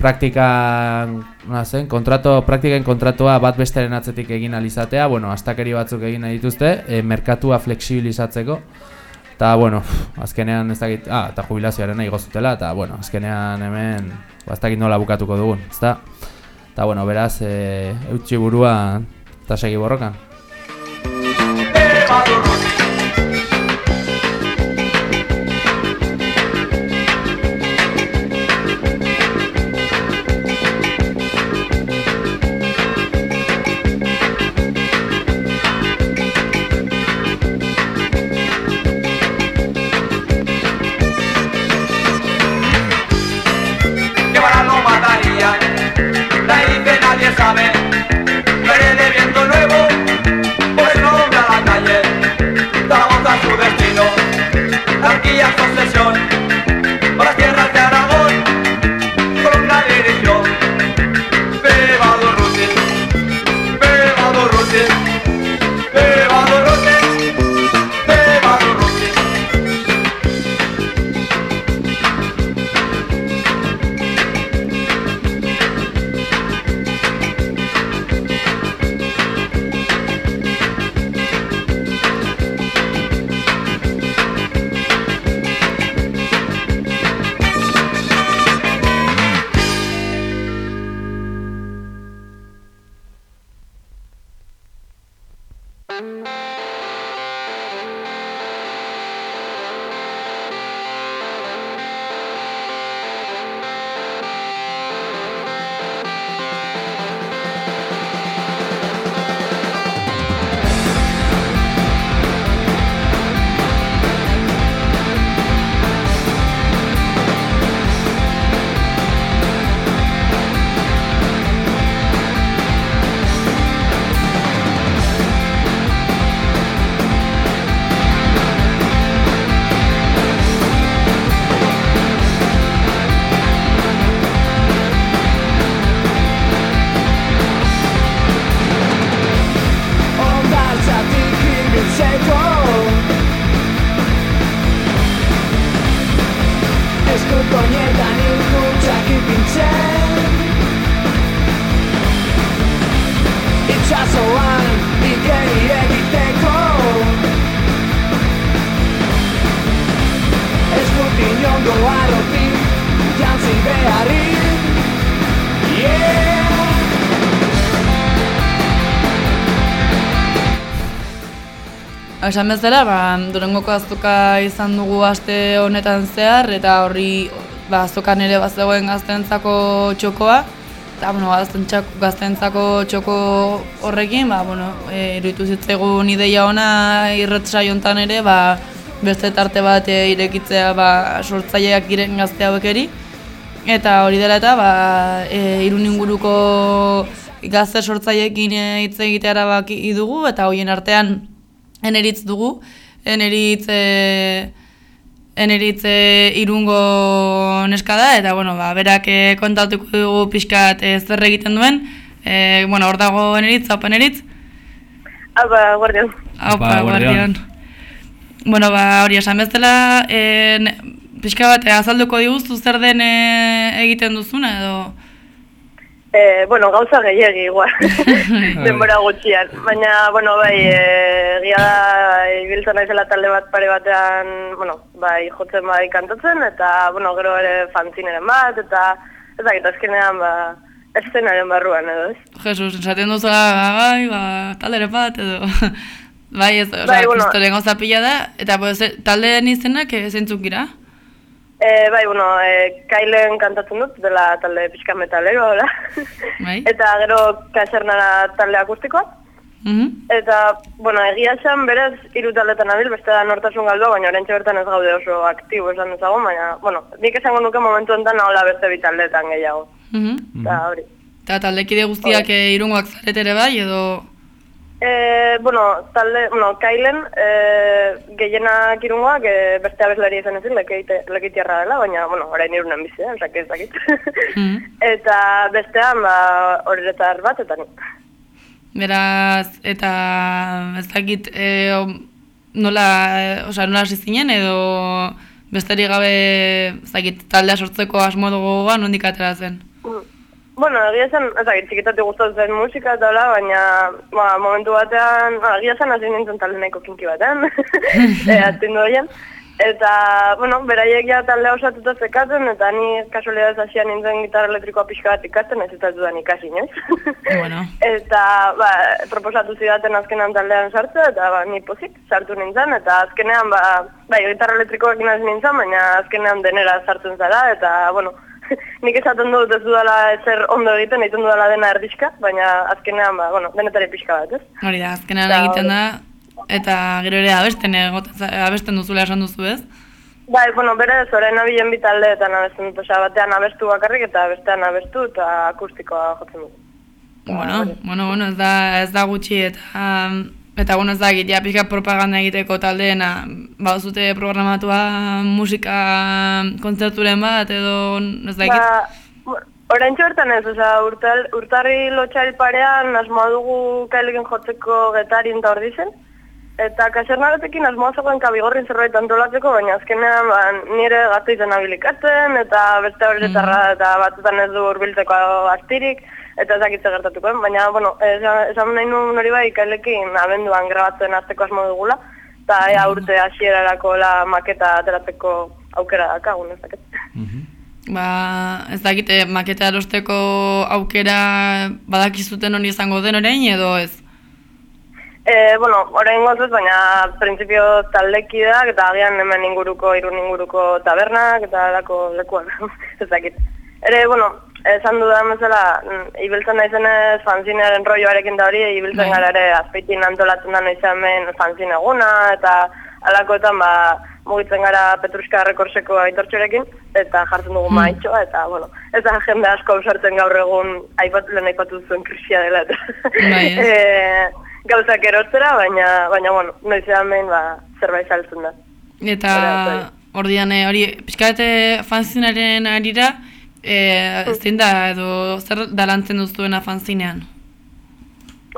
praktikan, zen, kontrato, praktiken kontratua bat besteren atzetik egin alizatea, bueno, astakeri batzuk egin nahi dituzte, e, merkatua fleksibilizatzeko, eta, bueno, azkenean ez dakit, ah, eta jubilazioaren nahi gozutela, eta, bueno, azkenean hemen, ba, ez dakit nola bukatuko dugun, ezta? Eta, bueno, beraz, e, eutxi burua, eta segi borrokan. Esan bezala, ba, durengoko azoka izan dugu aste honetan zehar, eta horri ba, azokan ere bazegoen gaztentzako txokoa, eta bueno, gaztentzako, gaztentzako txoko horrekin, ba, bueno, e, iruditu zitzaigun ideia ona irretsa jontan ere, ba, beste tarte bat e, irekitzea ba, sortzaileak diren gazte hauekeri, eta hori dela eta ba, e, irun inguruko gazte sortzaileekin hitz egitea erabaki dugu, eta hoien artean eneritz dugu, eneritz, e, eneritz e, irungo neska da, eta bueno, ba, berak e, kontatuko dugu pixkat e, zer egiten duen, e, bueno, hor dago eneritz, haupa eneritz, Apa, guardian. haupa, Aupa, guardian. Bueno, ba, hori esan bezala, e, pixka bat, azalduko diguzu zer den e, egiten duzuna, edo... Eh, bueno, gauza gehiagi igual, denbora gutxian. Baina, bueno, bai, eh, egia da, ibiltzen naizela talde bat pare batean, bueno, bai, jotzen bai kantatzen, eta, bueno, gero ere fantzineren bat, eta, ez dakit, azkenean, ba, eszenaren barruan edo, ez? Jesus, esaten duzula, bai, ba, taldere bat, edo... bai, ez, oza, Bai, bueno. gauza pila da, eta pues, e, taldeen izenak eh, zeintzuk Eh, bai, bueno, eh, Kailen kantatzen dut, dela talde pixka metalero, hola. Bai. Eta gero kasernara talde akustikoa. Mhm. Eta, bueno, egia esan berez hiru taldetan abil, beste da nortasun galdua, baina oraintxe bertan ez gaude oso aktibo esan ezagun, baina, bueno, nik esango nuke momentu enten hola beste bi taldetan gehiago. Mhm. Eta hori. Eta taldekide guztiak irungoak zarete ere bai, edo... E, bueno, talde, bueno, Kailen, e, gehienak irungoak, e, beste abeslari izan ezin, lekitiarra dela, baina, bueno, orain irunen bizi, eh, osake ez dakit. Mhm. eta bestean, ba, horretar bat, eta nik. Beraz, eta ez dakit e, nola, e, osea, nola hasi zinen edo besterik gabe ez dakit taldea sortzeko asmo dugu nondik atera zen. Bueno, egia esan, ez dakit, txikitatik gustatzen zen musika eta hola, baina ba, momentu batean, ba, egia esan hasi nintzen talde nahiko kinki batean, e, atindu horien. Eta, bueno, beraiek ja taldea osatuta zekaten, eta ni kasualidadez hasia nintzen gitarra elektrikoa pixka bat ikasten, ez ez dudan ikasi, inoiz. bueno. Eta, ba, proposatu zidaten azkenean taldean sartzea, eta ba, ni pozik sartu nintzen, eta azkenean, ba, bai, gitarra elektrikoak inaz nintzen, baina azkenean denera sartzen zara, eta, bueno, nik esaten dut ez dudala ezer ondo egiten, egiten dudala dena erdixka, baina azkenean, ba, bueno, denetari pixka bat, ez? Hori da, azkenean Eta egiten da, eta gero ere abesten, abesten duzula esan duzu ez? Bai, bueno, bere ez orain abilen bi taldeetan abesten dut, osea, batean abestu bakarrik eta bestean abestu eta akustikoa jotzen dut. Bueno, bueno, bueno, ez da, ez da gutxi eta eta bueno, ez da egit, ja pixka propaganda egiteko taldeena, baduzute programatua musika kontzerturen bat edo ez da egit. Ba, orain bertan ez, osea, urtal, urtarri lotxail parean asmoa dugu kailekin jotzeko getarin eta hor dizen. Eta kasernaretekin asmoa zegoen kabigorrin zerbait antolatzeko, baina azkenean ba, nire gazte izan abilikatzen, eta beste horretarra eta batzutan ez du urbiltzeko astirik, eta ez dakitze gertatuko, baina, bueno, esan, nahi nuen hori bai, kailekin abenduan grabatzen azteko asmo dugula, eta ea urte hasierarako la maketa ateratzeko aukera dakagun, ez dakit. Ba, ez dakite, maketa erosteko aukera badakizuten hori izango den orain edo ez? E, bueno, orain gozuz, baina printzipio taldekideak eta agian hemen inguruko, irun inguruko tabernak eta alako lekuan, ez dakit. Ere, bueno, esan dudan bezala, mm, ibiltzen naizenez fanzinearen rolloarekin da hori, ibiltzen Bai. gara ere azpeitin antolatzen da noiz hemen fanzine eguna, eta alakoetan ba, mugitzen gara Petruska rekorseko aitortxorekin, eta jartzen dugu Hmm. maitxoa, eta, bueno, ez da jende asko ausartzen gaur egun aipatu lehen aipatu zuen krisia dela, eta Bai, ez. e, gauzak erostera, baina, baina, bueno, noizean behin, ba, zerbait saltzen da. Eta ordian eh, hori pixkate fanzinaren arira eh, zein da edo zer da lantzen duzuena fanzinean?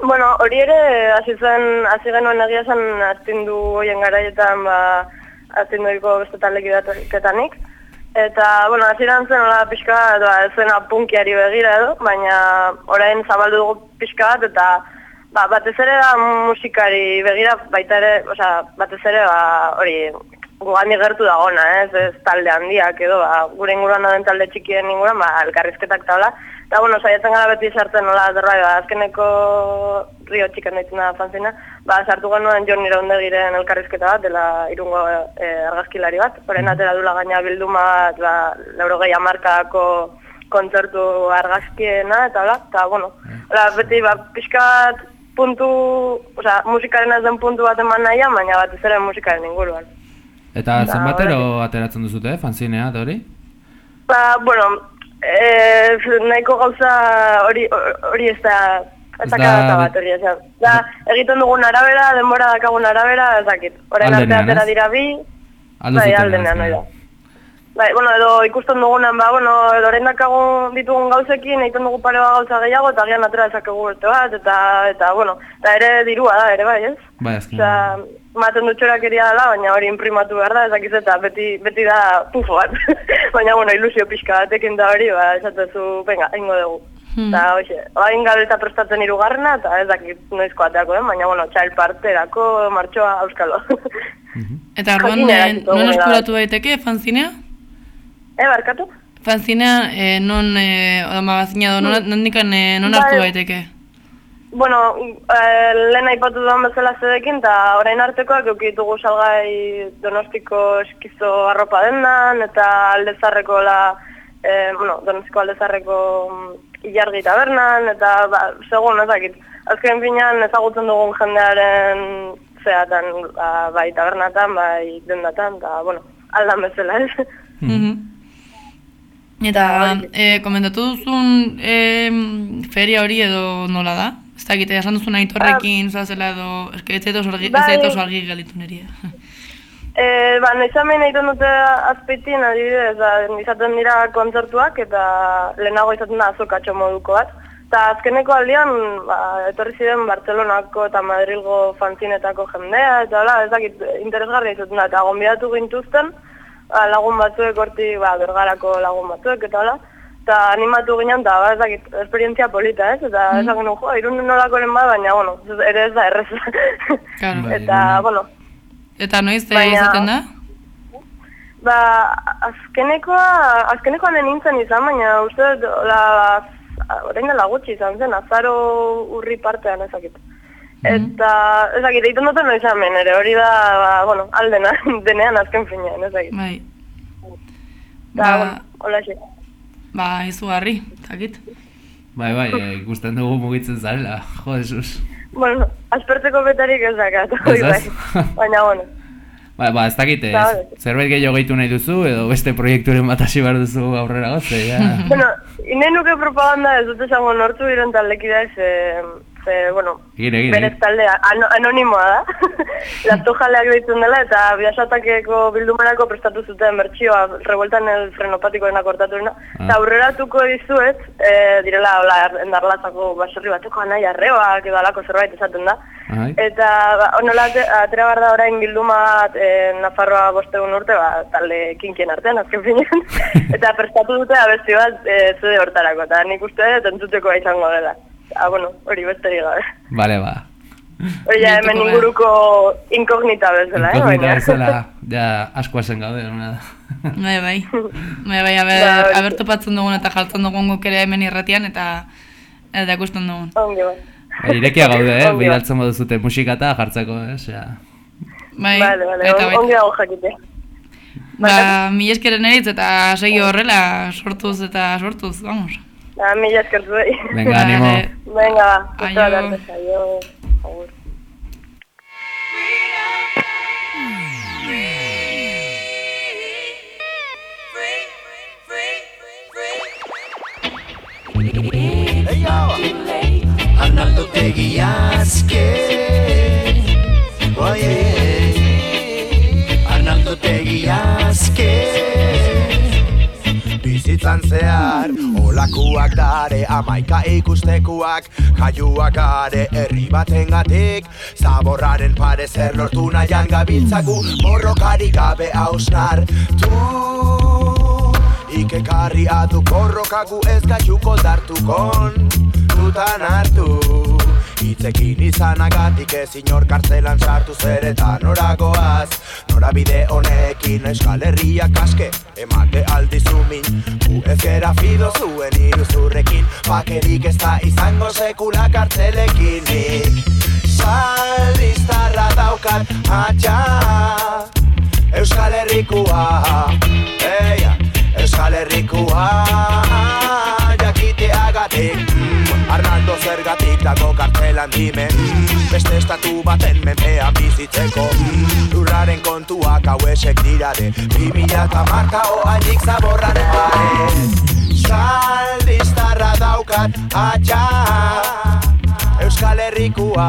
Bueno, hori ere, hasi zen, hasi genuen egia zen, astindu hoien garaietan, ba, astinduiko beste talekidaketanik. Eta, bueno, hasieran zen, hola, pixka ba, ez zena punkiari begira edo, baina orain zabaldu dugu pixka bat, eta ba, batez ere da musikari begira, baita ere, osea, batez ere, ba, hori, gugani gertu dagona, ez, ez talde handiak edo, ba, gure inguruan dauden talde txikien inguruan, ba, elkarrizketak eta hola. Eta, bueno, saiatzen gara beti sartzen nola, zerbait, ba, azkeneko rio txikan ditzen da fanzina, ba, sartu genuen Jon Iraundegiren elkarrizketa bat, dela irungo eh, argazkilari bat, orain atera dula gaina bilduma bat, ba, laurogei amarkadako kontzertu argazkiena, eta hola, eta, bueno, hola, beti, ba, pixkat puntu, osea, musikaren ez den puntu bat eman nahian, baina batez ere musikaren inguruan. Eta Ba, zenbatero ateratzen duzute, fanzinea eta hori? Ba, bueno, eh, nahiko gauza hori hori ez da ez Ez da da- bat hori esan. Da, egiten dugun arabera, denbora dakagun arabera, ez dakit. Orain arte atera ez? dira bi, bai, aldenean, hori da. Bai, bueno, edo ikusten dugunan, ba, bueno, edo orain dakagun ditugun gauzekin, egiten dugu pare bat gauza gehiago, eta agian atera dezakegu beste bat, eta, eta, bueno, eta ere dirua da, ere bai, ez? Bai, azkenean. Osea, maten du txorakeria dela, baina hori imprimatu behar da, ezakiz eta beti, beti da pufo bat. baina, bueno, ilusio pixka batekin da hori, ba, esatezu, venga, ingo dugu. Hmm. Eta, hoxe, hain gabelta prestatzen hirugarrena eta ez dakit noizko ateako den, baina, bueno, txail parterako martxoa auskalo. Eta orduan eh, non bai. eskuratu daiteke fanzinea? e, barkatu? Fanzinea eh, non eh, oda magazina do non nondikan eh, non hartu Bai. daiteke? Bueno, eh, lehen aipatu duan bezala zedekin, eta orain artekoak eukitugu salgai donostiko eskizo arropa dendan, eta aldezarreko la e, bueno, Donostiko aldezarreko mm, ilargi tabernan, eta ba, segun ezakit, azken finean ezagutzen dugun jendearen zeatan, ba, bai tabernatan, bai dendatan, eta, bueno, aldan bezala, ez? Mhm. Eta, e, komentatu duzun e, feria hori edo nola da? Ez da esan duzun aitorrekin, zazela edo, eske ez zaitu oso argi, Bai. zaitu oso argi galitu nirea. E, ba, nezamen egiten dute azpeitin, adibidez, ba, izaten dira kontzertuak, eta lehenago izaten da azokatxo moduko bat. Eta azkeneko aldian, ba, etorri ziren Bartzelonako eta Madrilgo fanzinetako jendea, eta hola, ez dakit, interesgarria izaten da, eta gonbidatu gintuzten, ba, lagun batzuek horti, ba, bergarako lagun batzuek, eta hola, eta animatu ginen, eta ba, ez dakit, esperientzia polita, ez? Eta mm. esan genuen, jo, irun nolakoren bat, baina, bueno, ere ez da erreza. Claro. eta, bueno, Eta noiz Baina- izaten da? Ba, azkenekoa, azkenekoan nintzen izan, baina uste dut, hola, orain dela gutxi izan zen, azaro urri partean ezakit. Eta, ezakit, egiten duten noiz hemen ere, hori da, ba, bueno, aldena, denean azken finean, ezakit. Bai. Da, Ba- hola xe. Ba, izugarri, zakit. Bai, bai, e, ikusten dugu mugitzen zarela, jo, Jesus. Bueno, aspertzeko betarik ez dakat, bai. ez? Baina, bueno, Ba, ba, ez dakit, ez, Ba, bai. zerbait gehiago gehitu nahi duzu, edo beste proiekturen bat hasi behar duzu aurrera goze, ja. bueno, ine nuke propaganda ez dut esango nortu diren taldekidea, ze, ze, bueno, berez taldea, ano, anonimoa da. Lasto jaleak deitzen dela, eta biasatakeko bildumarako prestatu zuten bertsioa, revueltan el frenopatikoena kortatuena. Ah. Eta aurreratuko dizuet, e, direla, hola, endarlatzako baserri bateko anai arreoak edo alako zerbait esaten da. Bai. Eta ba, honola ate- atera behar da orain bilduma e, Nafarroa bostegun urte, ba, talde kinkien artean, azken finean. eta prestatu dute abesti bat e, zede hortarako, eta nik uste dut entzuteko izango dela. Ah, bueno, hori besterik gabe. Bale, ba. Hori ja hemen inguruko inkognita bezala, eh? Inkognita bezala, ja, asko esen gaude, hona da. Bai, bai. Bai, bai, aber, Ba, aber topatzen dugun eta jartzen dugun guk ere hemen irratian eta eta ikusten dugun. Ongi bai. Ba, irekia gaude, eh, Ongi, bidaltzen baduzute musika eta jartzeko, eh, osea. Bai, Vale, vale, eta bai. ongi dago jakite. Ba, mi eskeren eritz eta segi horrela sortuz eta sortuz, vamos. Da, mila esker zuei. Venga, animo. Vale. Venga, ba, Aio. gustatu arte, aio. Agur. Arnaldo Tegiazke Oye Arnaldo Tegiazke Bizitzan zehar. Olakuak dare amaika ikustekuak Kaiuak gare herri baten gatik Zaborraren pare zer lortu nahian gabiltzagu Borrokari gabe hausnar. Tu Ikekarri adu korrokagu ez gaiuko dartukon Dutan hartu Itzekin izanagatik ez inor kartzelan sartu zer eta noragoaz Norabide honekin euskal herriak aske Emate aldizu min Gu ez gera fido zuen iruzurrekin Bakerik ez da izango sekula kartzelekin. Nik Saldiztarra daukat atxa Euskal Herrikoa Euskal Herrikoa Jakiteagatik mm, Arnaldo zergatik dago kartzelan dime Beste estatu baten menpean bizitzeko. Lurraren kontuak hauesek dirade Bi mila eta marka oainik zaborraren pare. Saldiztarra daukat atxa. Euskal Herrikoa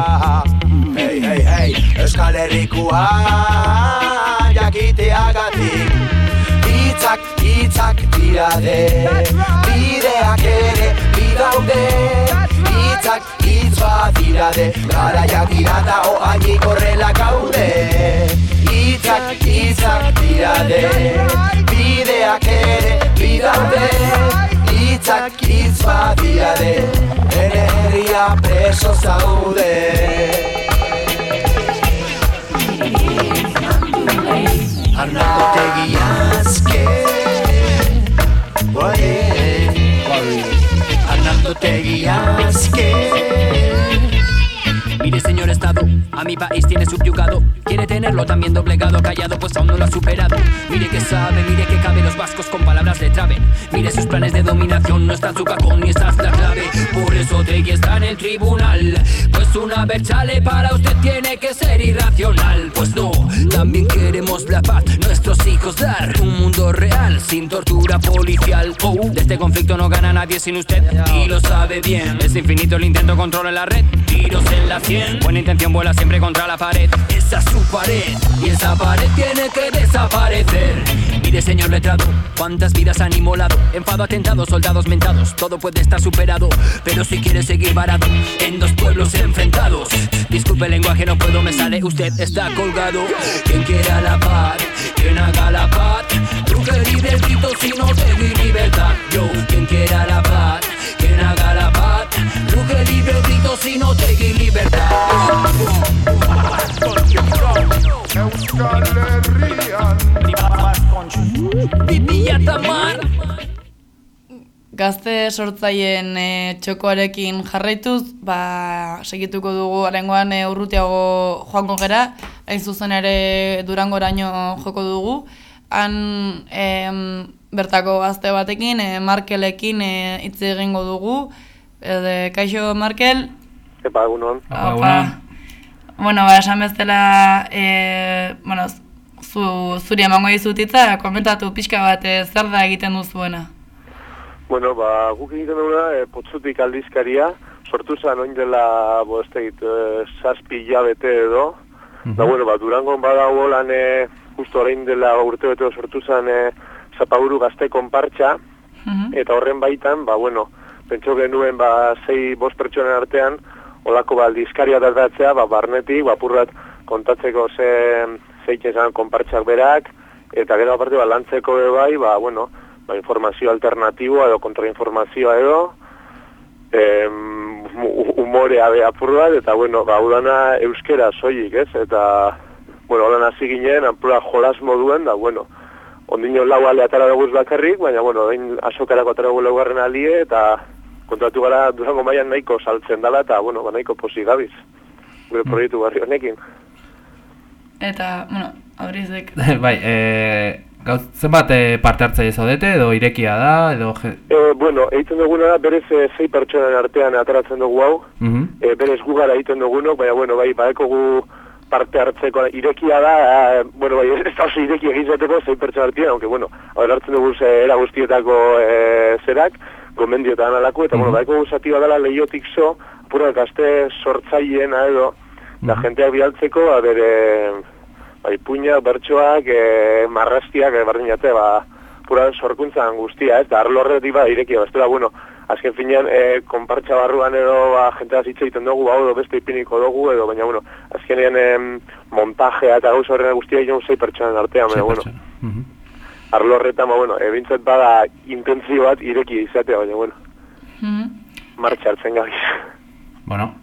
Hei, hei, hei Euskal Herrikoa Jakiteagatik. Hitzak, hitzak dirade. Bideak ere bidaude Hitzak, hitz bat dirade Garaiak dira eta oainik horrela gaude. Hitzak, hitzak dirade Bideak ere bidaude. Hitzak, hitz bat dirade Ene herria preso zaude. Arnaldo Tegiazke Oye Arnaldo Tegiazke Mire señor Estado, A mi país tiene subyugado, quiere tenerlo también doblegado, callado, pues aún no lo ha superado. Mire que sabe, mire que cabe, los vascos con palabras le traben. Mire sus planes de dominación, no está en su cajón ni esta es la clave. Por eso Tegui está en el tribunal. Pues una berchale para usted tiene que ser irracional. Pues no, también queremos la paz, nuestros hijos dar un mundo real, sin tortura policial. Oh, de este conflicto no gana nadie sin usted y lo sabe bien. Es infinito el intento, controla la red, tiros en la Buena intención vuela siempre contra la pared. Esa es su pared y esa pared tiene que desaparecer. Mire, señor letrado, cuántas vidas han inmolado. Enfado, atentado, soldados mentados. Todo puede estar superado, pero si quiere seguir varado en dos pueblos enfrentados. Disculpe el lenguaje, no puedo, me sale. Usted está colgado. Quien quiera la paz, quien haga la paz. Tú que el grito si no te di libertad. Yo, quien quiera la paz, quien haga la libre el grito si no te di libertad. Gazte sortzaien e, txokoarekin jarraituz, ba, segituko dugu arengoan e, urrutiago joango gera, hain zuzen ere durangoraino joko dugu. Han em, bertako gazte batekin, e, Markelekin e, hitz egingo dugu. Ede, kaixo Markel? Epa, egunon. Opa. Bueno, ba, esan bezala, e, bueno, zu, zuri emango dizut hitza, komentatu pixka bat e, zer da egiten duzuena. Bueno, ba, guk egiten duguna, e, potzutik aldizkaria, sortu zen oin dela, bo, ez tegit, e, zazpi hilabete edo, da, bueno, ba, Durangon badago lan, e, justo orain dela urte bete sortu zen e, zapaburu gazte konpartxa, eta horren baitan, ba, bueno, pentso genuen, ba, zei bost pertsonen artean, olako ba, aldizkaria datatzea, ba, barnetik, ba, apurrat kontatzeko ze, zeiten zan konpartxak berak, eta gero aparte, ba, lantzeko bai, ba, bueno, ba, informazio alternatiboa edo kontrainformazioa edo, em, hu- humorea be apur bat, eta bueno, ba, udana euskera soilik, ez? Eta, bueno, holan hasi ginen, apura jolas moduen, da, bueno, ondino lau ale atara dugu bakarrik, baina, bueno, hain asokarako atara dugu laugarren alie, eta kontratu gara durango mailan nahiko saltzen dela, eta, bueno, ba, nahiko posi gabiz, gure proiektu barri honekin. Eta, bueno, aurizek. bai, e, gauz, zenbat e, parte hartzaile zaudete, edo irekia da, edo... Je... E, bueno, egiten duguna da, berez e, zei pertsonen artean ataratzen dugu hau, Mhm. e, berez gu gara egiten dugunok, baina, bueno, bai, badekogu parte hartzeko irekia da, e, bueno, bai, ez da oso ireki egizateko zei pertsona artean, aunque, bueno, hau hartzen dugu era guztietako e, zerak, gomendioetan alako, eta, bueno, badekogu zati badala lehiotik zo, apura gazte sortzaileena edo, da jenteak bidaltzeko, ba, bere, bai, puñak, bertsoak, e, marrastiak, e, bardin jate, ba, pura sorkuntzan guztia, ez, da arlo horretik ba, irekia, bestela, bueno, azken finean, e, konpartxa barruan edo, ba, jentea hitz egiten dugu, hau edo beste ipiniko dugu, edo, baina, bueno, azkenean em, montajea eta gauz horren guztia egin zei pertsonen artean, baina, bueno, Mhm. Arlo horretan, ba, bueno, ebintzat bada intentzio bat ireki izatea, baina, bueno, Mhm. martxa hartzen gabiz. Bueno,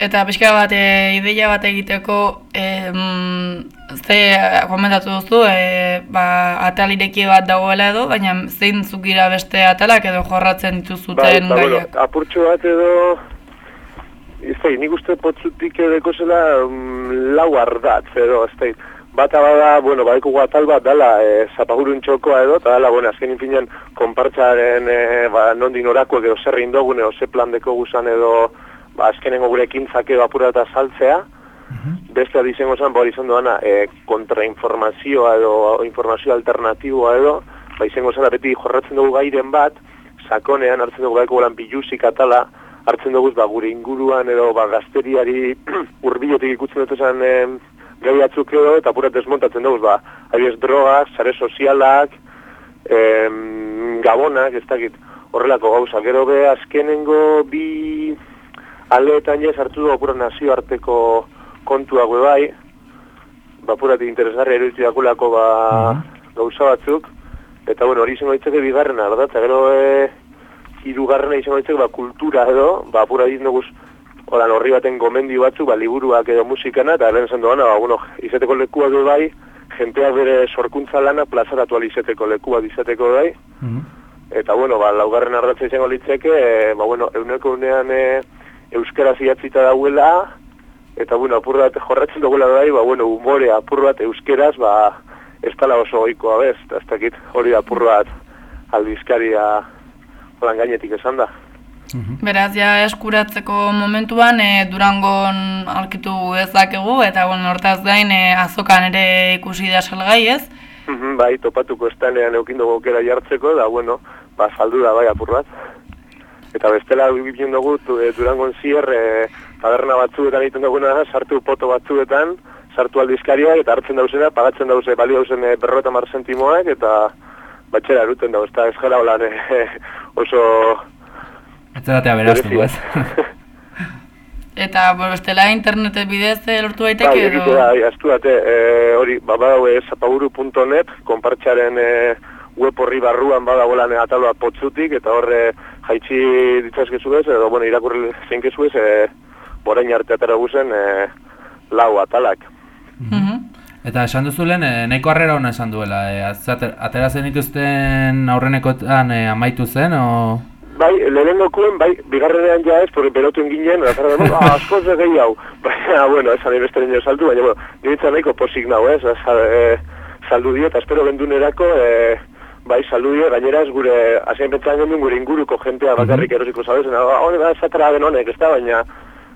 Eta pixka bat e, ideia bat egiteko em, ze eh, komentatu duzu, e, ba, atal ireki bat dagoela edo, baina zein zukira beste atalak edo jorratzen dituzuten ba, bueno, gaiak. apurtxo bat edo... Ez da, nik uste potzutik edeko zela mm, lau ardatz edo, ez da, bata bada, bueno, badeko atal bat dala e, zapagurun txokoa edo, eta dala, bueno, azken infinean konpartzaren e, ba, nondin orakoak edo zer indogun edo ze plan deko guzan edo, ba, azkenengo gure ekintzak edo apura eta saltzea, beste izango zen, ba, hori izan doana, e, kontrainformazioa edo informazio alternatiboa edo, ba, izango zen, beti jorratzen dugu gairen bat, sakonean hartzen dugu baiko lan biluzik atala, hartzen dugu ba, gure inguruan edo ba, gazteriari urbilotik ikutzen dut esan e, gai batzuk edo, eta pura desmontatzen dugu, ba, adibidez drogak, sare sozialak, em, gabonak, ez dakit, horrelako gauza. Gero be, azkenengo bi aleetan jes hartu dugu pura nazioarteko kontua gue bai, ba, puratik interesgarri eruditu dakulako ba, gauza batzuk, eta bueno, hori izango ditzake bigarrena, da, eta gero e, hirugarrena izango ditzake ba, kultura edo, ba, pura ditzen Horan horri baten gomendio batzuk, ba, liburuak edo musikana, eta lehen esan doana, ba, bueno, izateko lekua du bai, jentea bere sorkuntza lana plazaratu alizeteko lekua izateko bai, eta bueno, ba, laugarren arratza izango litzeke, e, ba, bueno, euneko unean e, euskara zidatzita dauela, eta bueno, apur bat jorratzen dugula bai, ba, bueno, umore apur bat euskeraz, ba, ez tala oso oikoa bez, eta ez dakit hori apur bat aldizkaria holan gainetik esan da. Beraz, ja eskuratzeko momentuan e, Durangon aurkitu ezakegu eta bueno, hortaz gain e, azokan ere ikusi da salgai, ez? Mhm, bai, topatuko estanean eukin dugu aukera jartzeko, da, bueno, ba, saldu da bai apur bat. Eta bestela egiten dugu e, Durangon zier e, taberna batzuetan egiten duguna da, sartu poto batzuetan, sartu aldizkariak eta hartzen dauzena, pagatzen dauze, bali dauzen e, berrota mar sentimoak eta batxera eruten eta ez gara holan e, oso... Ez zeratea beraztu, ez? Eta bueno, bestela internetet bidez eh, lortu Bai, daiteke egite edo... da, bai, astu date, e, hori, ba, badau e, zapaburu.net, konpartxaren e, web horri barruan badagoelan e, atal bat potzutik, eta horre jaitsi ditzazkezu ez, edo, bueno, irakurri zeinkezu ez, e, borain arte atera guzen, e, lau atalak. Eta esan duzulen, e, nahiko harrera hona esan duela, e, atera zen dituzten aurrenekotan e, amaitu zen, o... Bai, lehenengokuen, bai, bigarrenean ja ez, porque berotu ginen, zara dut, ah, askoz de gehi hau. Baina, bueno, esan beste nio saldu, baina, bueno, niretzan nahiko posik nau, ez, Sa- e, saldu eta espero bendunerako, e, bai, saldu dio, gainera ez gure, hasien pentsan gendun gure inguruko jentea bakarrik erosiko zabez, ah, hori da, esatera den honek, ez da, baina,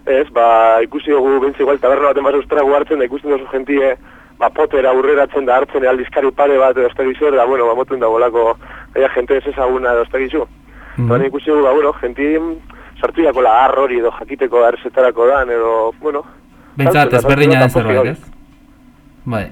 ez, ba, ikusi dugu, bintzi igual, taberna baten bat eustragu hartzen, da ikusten duzu jentie, ba, potera aurreratzen da hartzen, aldizkari pare bat, edo ez da da, bueno, ba, motun da bolako, ea, jente ez ezaguna, edo ez da. Mhm. Eta ikusi dugu, ba, bueno, jenti sartu jako la ar hori edo jakiteko erzetarako dan, edo, bueno... Behintzat saltzen da, ezberdina den da, zerbait, ez? Bai.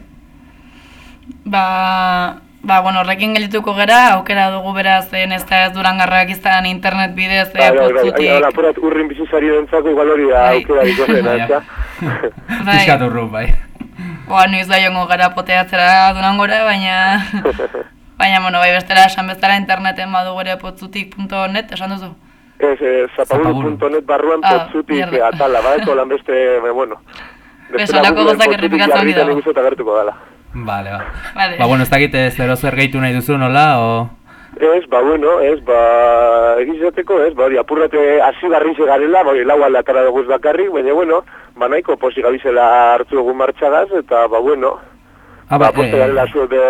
Ba, ba, bueno, horrekin geldituko gera, aukera dugu beraz, zen ez da ez durangarrak izan internet bidez, Bai, eh, bai, bai, potzutik. bai, apurat urrin bizizari dentzako igual hori da aukera dikozen, Bai. eta... Bai. Pixkat urru, bai. Oa, noiz da jongo gara poteatzera durangora, baina... baina, bueno, bai, bestela esan bezala interneten badu ere potzutik.net, esan duzu? Ez, eh, zapaburu.net barruan Ah, potzutik mierda. atala, bai, kolan beste, eh, bueno... Bezalako potzutik errepikatzen uste dut agertuko dela. Vale, ba. Vale. Ba, bueno, ez dakit ez zero zer gehitu nahi duzu, nola, o... Ez, ba, bueno, ez, ba, egizateko, ez, ba, hori, apurrate hasi barrize garela, ba, hori, lau aldatara dugu bakarrik, baina, bueno, ba, nahiko posi gabizela hartu dugu martxagaz, eta, ba, bueno, Ah, ba, ba, poste eh, garela zuete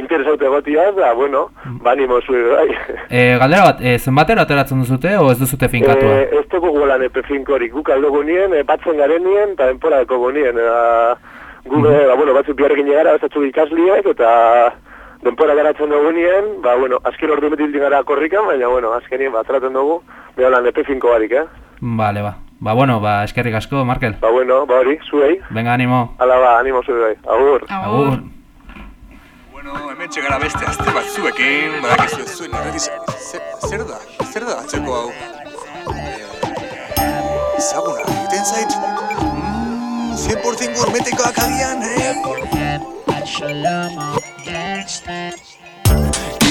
interesaute gotiaz, da, bueno, ba, animo zuen, bai. e, galdera bat, e, zenbatero ateratzen duzute, o ez duzute finkatua? Eh, ez dugu golan epe finkorik, guk aldo nien, e, batzen garen nien, eta denpora deko gonien, eta gu, Mhm. ba, bueno, batzuk biharrekin gara, batzuk ikasliek, eta denpora garatzen dugu nien, ba, bueno, azken ordu metiltin gara korrikan, baina, bueno, azkenien, ba, traten dugu, beholan epe finko barik, eh? Vale, ba. Ba, bueno, ba, eskerrik asko, Markel. Ba, bueno, ba, hori, zuei, Venga, animo. ala, ba, animo zuei, bai, agur. Agur. Bueno, hemen txegara beste azte batzuekin, badakizu ez zuen, badakizu, zer, da, zer da atzeko hau? Eh, ezaguna, egiten zait, mm, 100% gourmetekoak agian, eh?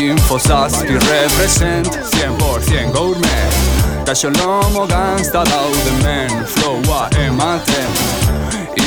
Info zazpi represent. 100% gourmet Ta xolomo gangsta daude men Flowa ematen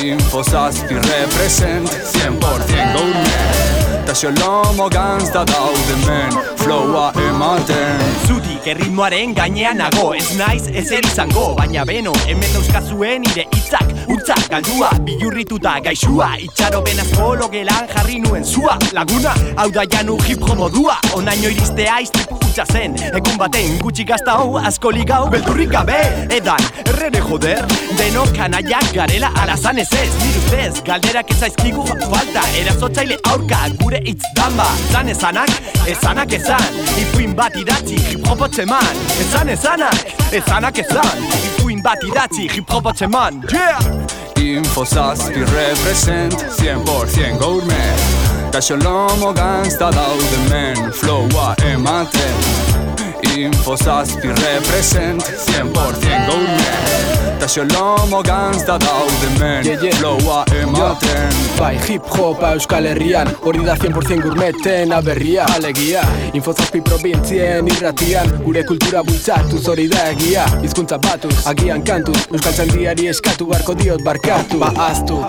Info zazpi represent. 100% gourmet Ta xolomo gangsta daude men Flowa ematen. Zutik erritmoaren gainean nago Ez naiz ezer izango Baina beno, hemen dauzkazuen nire hitzak Utzak galdua, bihurrituta gaixua. Itxaro benazko logelan jarri nuen zua Laguna, hau da janu hip modua. Onaino iristea iztripu hutsa zen Egun baten gutxi gaztau, asko ligau Beldurrik gabe, edan, errere joder. Denok kanaiak garela alazan ez ez Nire ustez, galderak ez zaizkigu fa- falta Erazotzaile aurka, gure hitz damba Zan ezanak, ezanak ezan. Ipuin bat idatzi, hip hopotzeman Ezan ezanak, ezanak ezan. Ipuin bat idatzi, hip hopotzeman Yeah! Info zazpi represent 100% gourmet. Ta xolomo gangsta daude men Flowa ematen. Info zazpi represent 100% gourmet Tash jolom ogantz da daude men. Loa ematen Bai, hip hop euskal herrian Hori da 100% gourmeten aberria Alegia, infozazpi provintzien irratian Gure kultura bultzatuz hori da egia. Hizkuntza batuz, agian kantuz Euskal zaldiari eskatu barko diot barkatu. Ba aztu,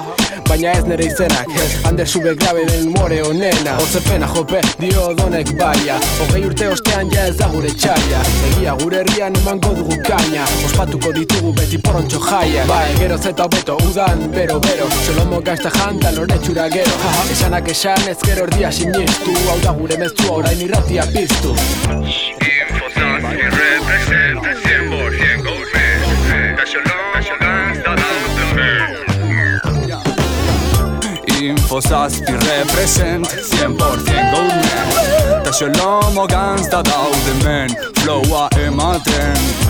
baina ez nere izenak Ander sube grabe den more onena. Otzepena jope, dio donek baia. Hogei urte ostean ja ez da gure txaila Egia gure herrian emango dugu kaina. Ospatuko ditugu beti porro arrontxo jaia. Bai, gero zeta beto, udan, bero, bero Solomo gazta janta, lore txura gero. Ha, ha, Esanak esan ez gero erdia sinistu Hau da gure mezu orain irratia piztu. Infozazpi represent 100% gourmet Ta xolomo gantz da daude men Infozazpi represent 100% gourmet Ta xolomo gantz da daude men Flowa ematen.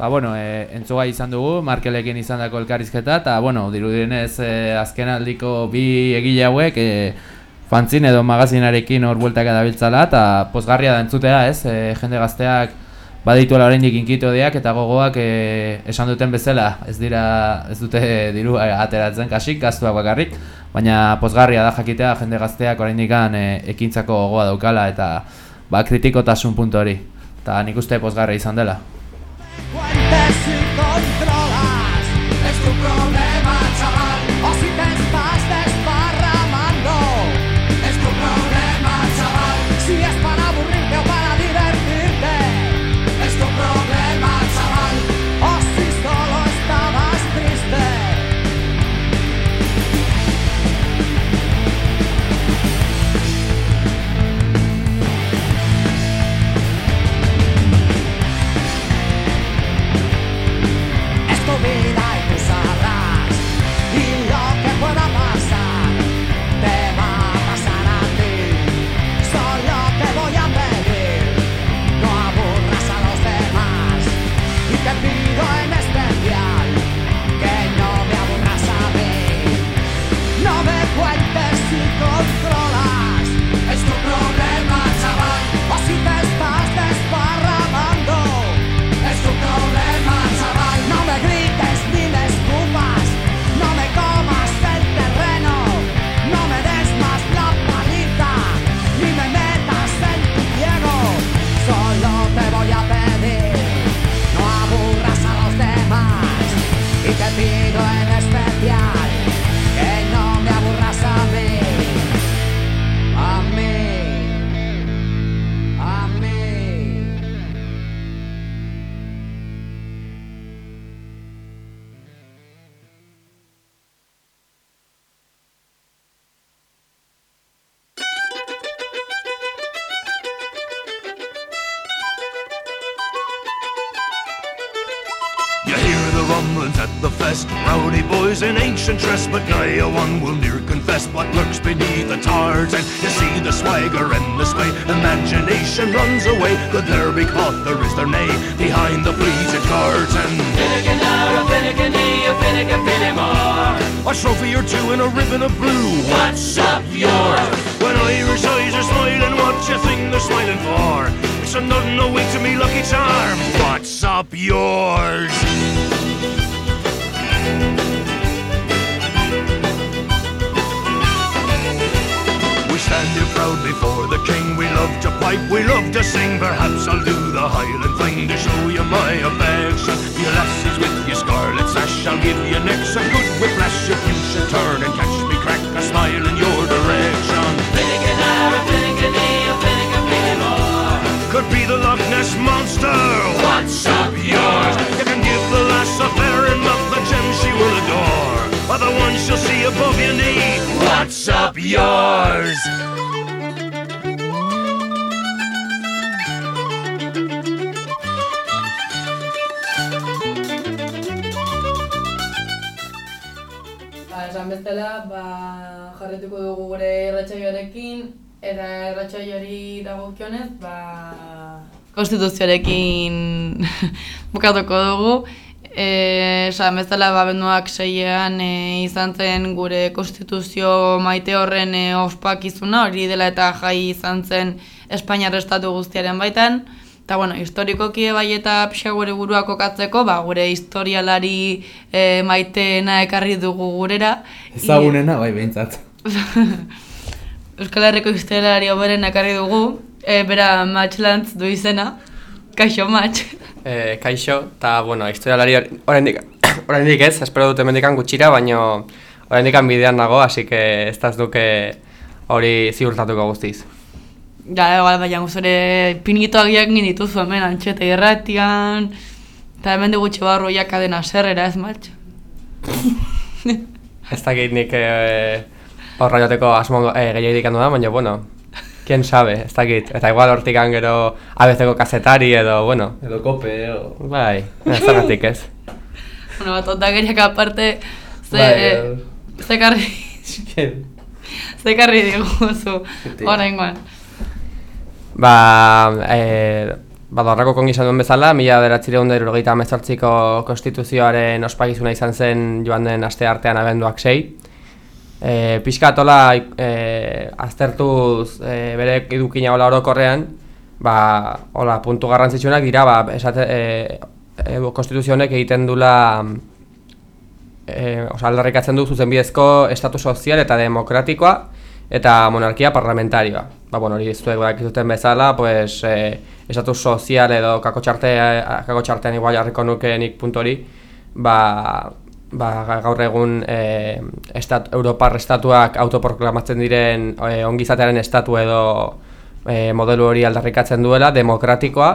Ba, bueno, e, entzuga izan dugu, Markelekin izandako elkarrizketa, eta, bueno, dirudienez e, azkenaldiko bi egile hauek e, fantzin edo magazinarekin hor bueltak edabiltzala, eta pozgarria da entzutea, ez? E, jende gazteak badituela oraindik inkito deak eta gogoak e, esan duten bezala, ez dira ez dute diru ateratzen kasik, gastuak bakarrik, baina pozgarria da jakitea jende gazteak oraindik e, ekintzako gogoa daukala eta ba kritikotasun puntu hori. Eta nik uste pozgarria izan dela. passing on away. Good konstituzioarekin bukatuko dugu. E, esan bezala ba, benduak seiean e, izan zen gure konstituzio maite horren e, ospakizuna, hori dela eta jai izan zen Espainiar estatu guztiaren baitan. Eta bueno, historikoki bai eta pixa gure burua kokatzeko, ba, gure historialari e, maiteena ekarri dugu gurera. Ezagunena, bai, behintzat. Euskal Herriko historialari oberen ekarri dugu, e, bera Matxlantz du izena, kaixo Matx. Eh, kaixo, eta, bueno, historialari oraindik oraindik ez, espero dut emendikan gutxira, baino oraindikan bidean nago, así que ez daz duke hori ziurtatuko guztiz. Ja, igual, baina guzore pinitoak jakin dituzu hemen antxeta irratian, eta hemen gutxi barru jakadena serrera ez Matx. Ez dakit nik eh, horra jateko asmo eh, gehiagirik handu da, baina, bueno, quién sabe, ez dakit. Eta igual hortikan gero abezeko kazetari edo, bueno. Edo kope, edo... Bai, ez zagatik ez. bueno, bat ondageriak aparte, ze, Bai, eh, ze karri, ze karri diguzu, oraingoan. Ba, e, badorrako kongi izan duen bezala, mila beratzireun derurogeita amezortziko konstituzioaren ospakizuna izan zen joan den aste artean abenduak sei. E, pixka tola e, aztertuz e, bere edukina hola orokorrean, ba, hola, puntu garrantzitsuenak dira, ba, esate, e, e, konstituzio honek egiten dula e, oza, aldarrikatzen du zuzenbidezko estatu sozial eta demokratikoa eta monarkia parlamentarioa. Ba, bueno, hori zuek badakizuten bezala, pues, e, estatu sozial edo kakotxarte, kakotxartean igual jarriko nuke nik puntu hori, ba, ba, gaur egun e, estat, Europar estatuak autoproklamatzen diren e, ongizatearen estatu edo e, modelu hori aldarrikatzen duela, demokratikoa,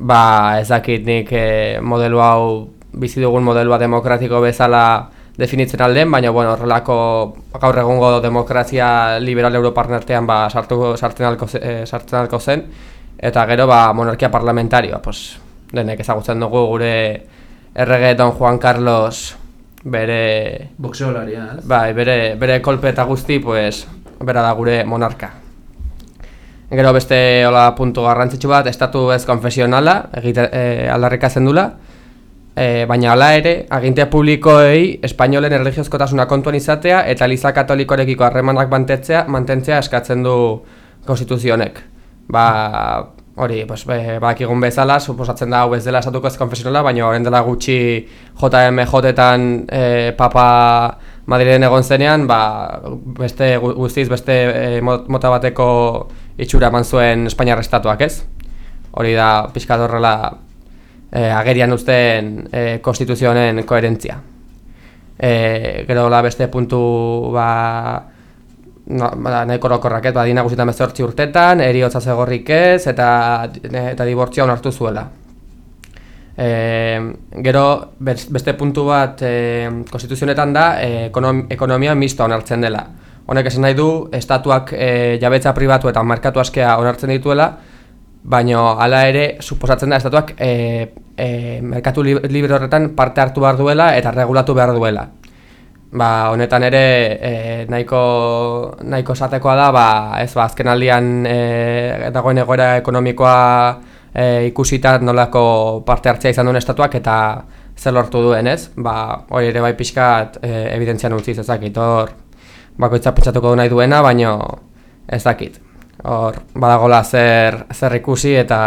ba, ez dakit nik e, modelu hau bizi dugun modelua demokratiko bezala definitzen alden, baina bueno, horrelako gaur egungo demokrazia liberal Europar artean ba, sartu, sartzen, alko, e, sartzen alko zen, eta gero ba, monarkia parlamentarioa, pues, denek ezagutzen dugu gure errege Don Juan Carlos bere... Boxeolaria, ez? Bai, bere, bere kolpe eta guzti, pues, bera da gure monarka. Gero beste hola puntu garrantzitsu bat, estatu ez konfesionala, egite, e, aldarrikatzen dula, e, baina hala ere, agintea publikoei espainolen erligiozkotasuna kontuan izatea eta Eliza Katolikorekiko harremanak mantentzea, mantentzea eskatzen du konstituzionek. Ba, hori, pues, be, badakigun bezala, suposatzen da hau ez dela esatuko ez konfesionala, baina horren dela gutxi JMJ-etan e, papa Madrilen egon zenean, ba, beste gu- guztiz beste e, mot- mota bateko itxura eman zuen Espainiar estatuak, ez? Hori da pixka horrela e, agerian uzten e, konstituzionen koherentzia. E, gero la beste puntu ba, no, ba, nahiko orokorrak ez, badina guztietan bezortzi urtetan, eriotza zegorrik ez, eta, eta dibortzia onartu zuela. E, gero bes- beste puntu bat e, konstituzionetan da e, ekonom, ekonomia misto onartzen dela. Honek esan nahi du, estatuak e, jabetza pribatu eta markatu askea onartzen dituela, baino hala ere suposatzen da estatuak e, e, merkatu lib- libre horretan parte hartu behar duela eta regulatu behar duela. Ba, honetan ere e, nahiko, nahiko esatekoa da, ba, ez ba, azken aldian e, dagoen egoera ekonomikoa e, ikusita nolako parte hartzea izan duen estatuak eta zer lortu duen, ez? Ba, hori ere bai pixkat e, evidentzian utziz ezakit, hor bakoitza pentsatuko du nahi duena, baino ez dakit. Hor, badagola zer, zer ikusi eta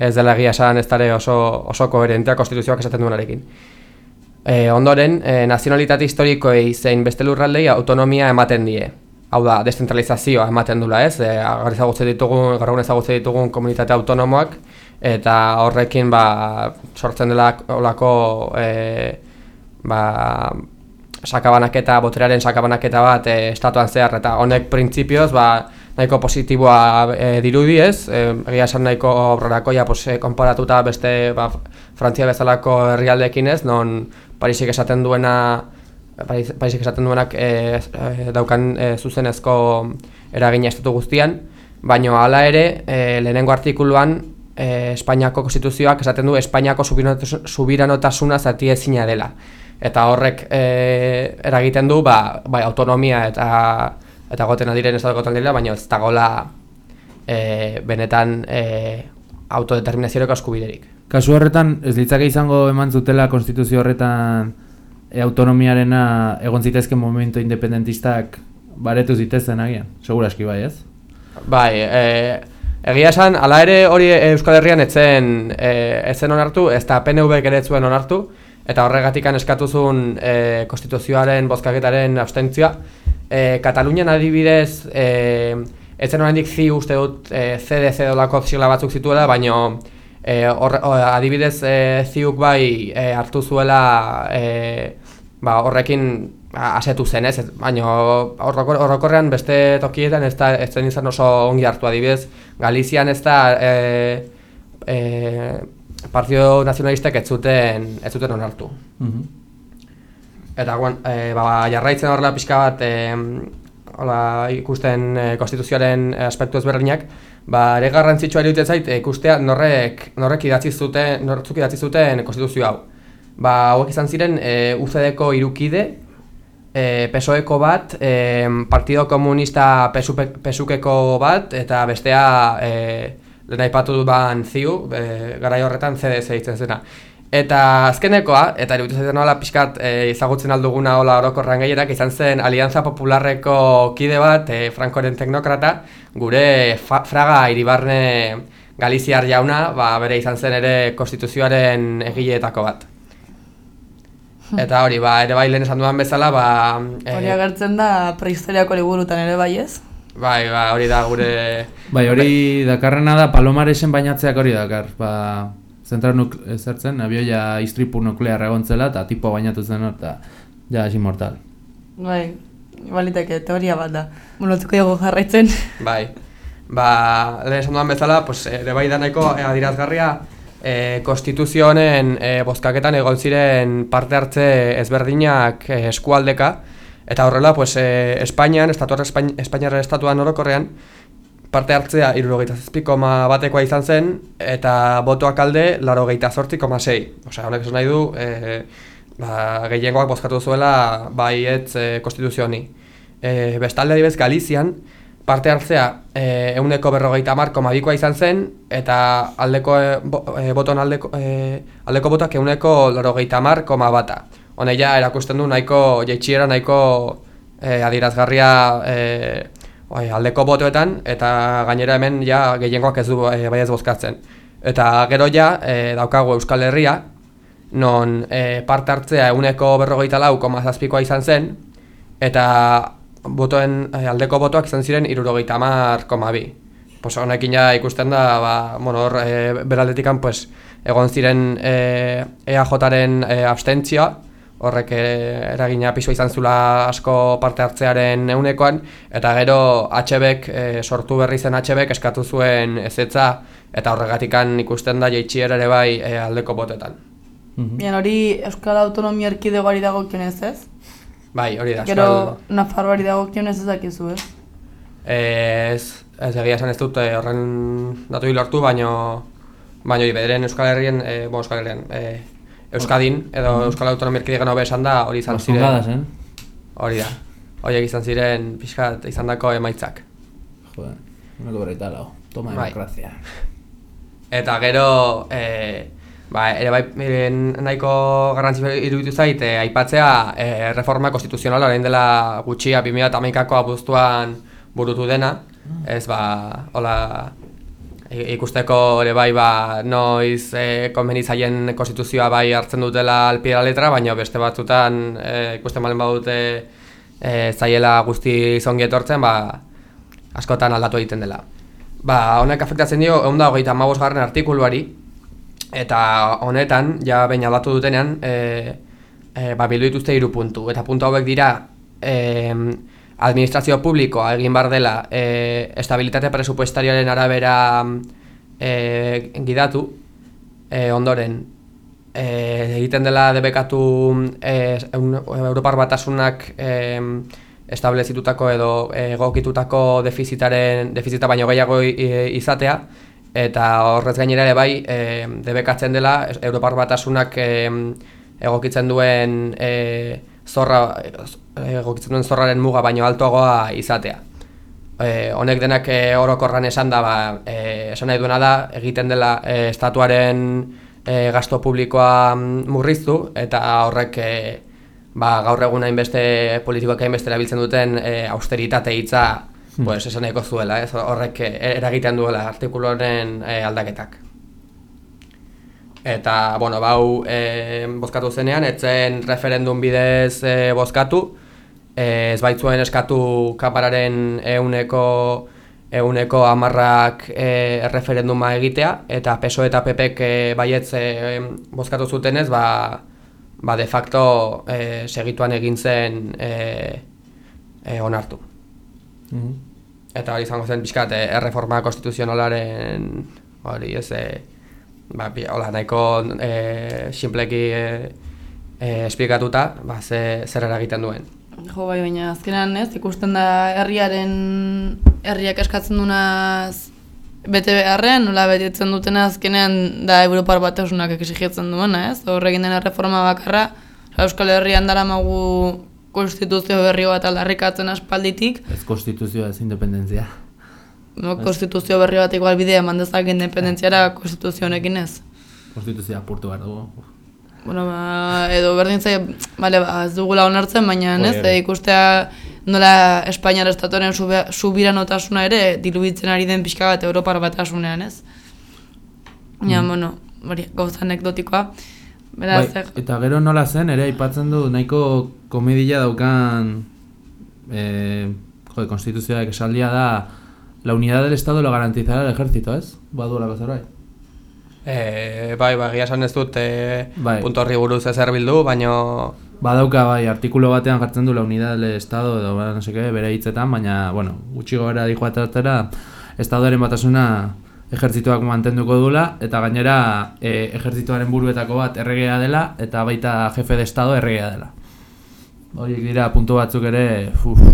ez dela egia esan ez dara oso, oso koherentea konstituzioak esaten duenarekin. E, ondoren, e, nazionalitate historikoei zein beste lurraldei autonomia ematen die. Hau da, descentralizazioa ematen dula ez, e, gaur ezagutzen ditugun, gaur ezagutzen ditugun komunitate autonomoak, eta horrekin ba, sortzen dela olako e, ba, sakabanaketa, boterearen sakabanaketa bat e, estatuan zehar, eta honek printzipioz ba, nahiko positiboa e, dirudi ez, e, egia esan nahiko aurrerakoia pues, e, konparatuta beste ba, Frantzia bezalako herrialdeekin ez, non Parisik esaten duena Paris, Parisik esaten duenak e, e, daukan e, zuzenezko eragina estatu guztian, baino hala ere e, lehenengo artikuluan e, Espainiako konstituzioak esaten du Espainiako subiranotas- subiranotasuna zati ezina dela. Eta horrek e, eragiten du ba, bai, autonomia eta eta goten adiren estatuko taldeira, baina ez dagoela e, benetan e, autodeterminazioreko eskubiderik. Kasu horretan, ez litzake izango eman zutela konstituzio horretan e, autonomiarena egon zitezken momentu independentistak baretu zitezen agian? Seguraski bai, ez? Bai, e, egia esan, ala ere hori Euskal Herrian etzen, e, etzen onartu, ez da PNV ere ez zuen onartu, eta horregatikan eskatu zuen e, konstituzioaren bozkaketaren abstentzioa. E, Katalunian adibidez, e, etzen oraindik zi uste dut e, CDC dolako sigla batzuk zituela, baina e, horre- o, adibidez e, ziuk bai e, hartu zuela e, ba, horrekin asetu zen, ez? Baina horrokor, horrokorrean beste tokietan ez da ez zen izan oso ongi hartu adibidez, Galizian ez da e, e, Partido Nazionalistek ez zuten, ez zuten onartu. Eta guan, e, ba, jarraitzen horrela pixka bat e, hola, ikusten e, konstituzioaren aspektu ezberdinak, ba, ere garrantzitsua iruditzen zait e, ikustea norrek, norrek idatzi zuten, nortzuk idatzi zuten konstituzio hau. Ba, hauek izan ziren e, UCD-ko irukide, e, PSOE-ko bat, e, Partido Komunista PSUKeko bat, eta bestea e, lehen aipatu ban ziu, e, garai horretan CDS ditzen zena. Eta azkenekoa, eta iruditzen zaiten nola pixkat e, ezagutzen alduguna hola orokorran gehienak, izan zen Alianza Popularreko kide bat, e, Frankoren teknokrata, gure fa, fraga iribarne Galiziar jauna, ba, bere izan zen ere konstituzioaren egileetako bat. Eta hori, ba, ere bai lehen esan dudan bezala, ba... Hori agertzen da prehistoriako liburutan ere bai ez? Bai, ba, hori da gure... Bai, hori dakarrena da Palomaresen bainatzeak hori dakar. Ba, zentral nuk zertzen, abioia istripu nuklearra egon zela, eta tipo bainatu zen hor, eta ja, hasi mortal. Bai, baliteke teoria bat da. Mulotzuko dugu jarraitzen. Bai, ba, lehen esan dudan bezala, pues, ere bai da nahiko eh, adirazgarria, e, konstituzio honen e, bozkaketan egon ziren parte hartze ezberdinak e, eskualdeka, eta horrela, pues, e, Espainian, estatuar Espain, Espainiaren estatuan orokorrean, parte hartzea irurogeita zazpikoma batekoa izan zen, eta botoak alde larogeita zortzi koma sei. Osea, honek esan nahi du, e, ba, gehiengoak bozkatu zuela baietz e, konstituzio honi. E, bestalde adibez Galizian, parte hartzea e, euneko berrogeita mar koma bikoa izan zen, eta aldeko e, bo, e, boton aldeko, e, aldeko botoak euneko larogeita mar koma bata. Hone ja erakusten du nahiko jeitxiera nahiko e, adierazgarria e, bai, aldeko botoetan, eta gainera hemen ja gehiengoak ez du e, baiez bozkatzen. Eta gero ja e, daukagu Euskal Herria, non e, parte hartzea euneko berrogeita lau koma zazpikoa izan zen, eta botoen e, aldeko botoak izan ziren irurogeita hamar koma bi. Pues honekin ja ikusten da, ba, bueno, hor e, beraldetikan pues, egon ziren e, EAJ-aren e, abstentzioa, horrek e, eragina pisua izan zula asko parte hartzearen eunekoan, eta gero HBek, e, sortu berri zen HBek eskatu zuen ezetza, eta horregatikan ikusten da jeitxiera ere bai e, aldeko botetan. Bien, hori Euskal Autonomia Erkidegoari dagokionez ez? Bai, hori da. Gero Euskal- Nafarroari dagokionez ez dakizu ez? Ez, ez egia esan ez dut eh, horren datu lortu, baino baino hori bederen Euskal Herrien, eh, bo, Euskal Herrien, eh, Euskadin edo Mhm. Euskal Autonomia Erkidegoan hobe esan da hori izan ziren. zongadas, eh? Hori da. Horiek izan ziren pixkat izandako emaitzak. Joder, uneko berreita lau. Toma Bai. demokrazia. Eta gero, e, ba, ere bai nahiko garrantzi iruditu zait e, aipatzea e, reforma konstituzionala orain dela gutxia 2008ko abuztuan burutu dena. Ez ba, hola, ikusteko ere bai ba, noiz e, konbenitzaien konstituzioa bai hartzen dutela alpiera letra, baina beste batzutan e, ikusten balen badute e, zaiela guzti zongi etortzen, ba, askotan aldatu egiten dela. Ba, honek afektatzen dio, egun da hogeita garren artikuluari, eta honetan, ja behin aldatu dutenean, e, e, ba, bildu dituzte hiru puntu. Eta puntu hauek dira, e, administrazio publikoa egin bar dela e, estabilitate presupuestarioaren arabera e, gidatu, e, ondoren, e, egiten dela debekatu e, Europar batasunak e, establezitutako edo egokitutako defizitaren defizita baino gehiago i- izatea eta horrez gainera ere bai e, debekatzen dela Europar batasunak e, egokitzen duen e, zorra e, egokitzen duen zorraren muga baino altoagoa izatea. E, honek denak e, orokorran esan da, ba, e, esan nahi duena da, egiten dela e, estatuaren e, gasto publikoa mm, murriztu, eta horrek e, ba, gaur egun hainbeste politikoak hainbeste erabiltzen duten e, austeritate hitza Hmm. pues, esan nahiko zuela, ez? horrek eragiten duela artikulu honen e, aldaketak. Eta, bueno, bau e, bozkatu zenean, etzen referendum bidez e, bozkatu, ez baitzuen eskatu kapararen euneko euneko amarrak e, referenduma egitea, eta PSOE eta PPek e, baietz e, bozkatu zutenez, ba, ba de facto e, segituan egin zen e, e, onartu. Mhm. Eta hori izango zen pixkat e, erreforma konstituzionalaren hori ez e, ba, hola, nahiko e, simpleki e, e, esplikatuta ba, ze, zer eragiten duen. Jo, bai, baina azkenan ez, ikusten da herriaren, herriak eskatzen dunaz bete beharren, nola betetzen dutena azkenean da Europar batasunak exigitzen duena, ez? Hor egin den erreforma bakarra, Euskal Herrian dara magu konstituzio berri bat aldarrikatzen aspalditik, Ez konstituzioa ez independentzia. no, konstituzio berri bat igual bidea eman dezak independentziara konstituzio honekin ez. Konstituzioa apurtu behar dugu. Bueno, ba, edo berdin zaio, bale, ba, ez dugula onartzen, baina ez, e, ikustea nola Espainiar estatuaren subiranotasuna ere diluitzen ari den pixka bat Europar batasunean, ez? Ja, Mm. bueno, hori, gauza anekdotikoa. Beraz, Bai, eta gero nola zen, ere aipatzen du nahiko komedia daukan eh, jode, konstituzioak esaldia da la unidad del Estado lo garantizará el ejército, ez? Baduelako zerbait. E, bai, bai, egia esan ez dut e, Bai. punto horri buruz ezer bildu, baino Badauka bai, artikulo batean jartzen du la unidad del Estado edo ba, no seke, bere hitzetan, baina, bueno, gutxi gora dijoatatera Estadoaren batasuna ejertzituak mantenduko dula, eta gainera e, ejertzituaren buruetako bat erregea dela, eta baita jefe de Estado erregea dela. Horiek dira puntu batzuk ere, uf,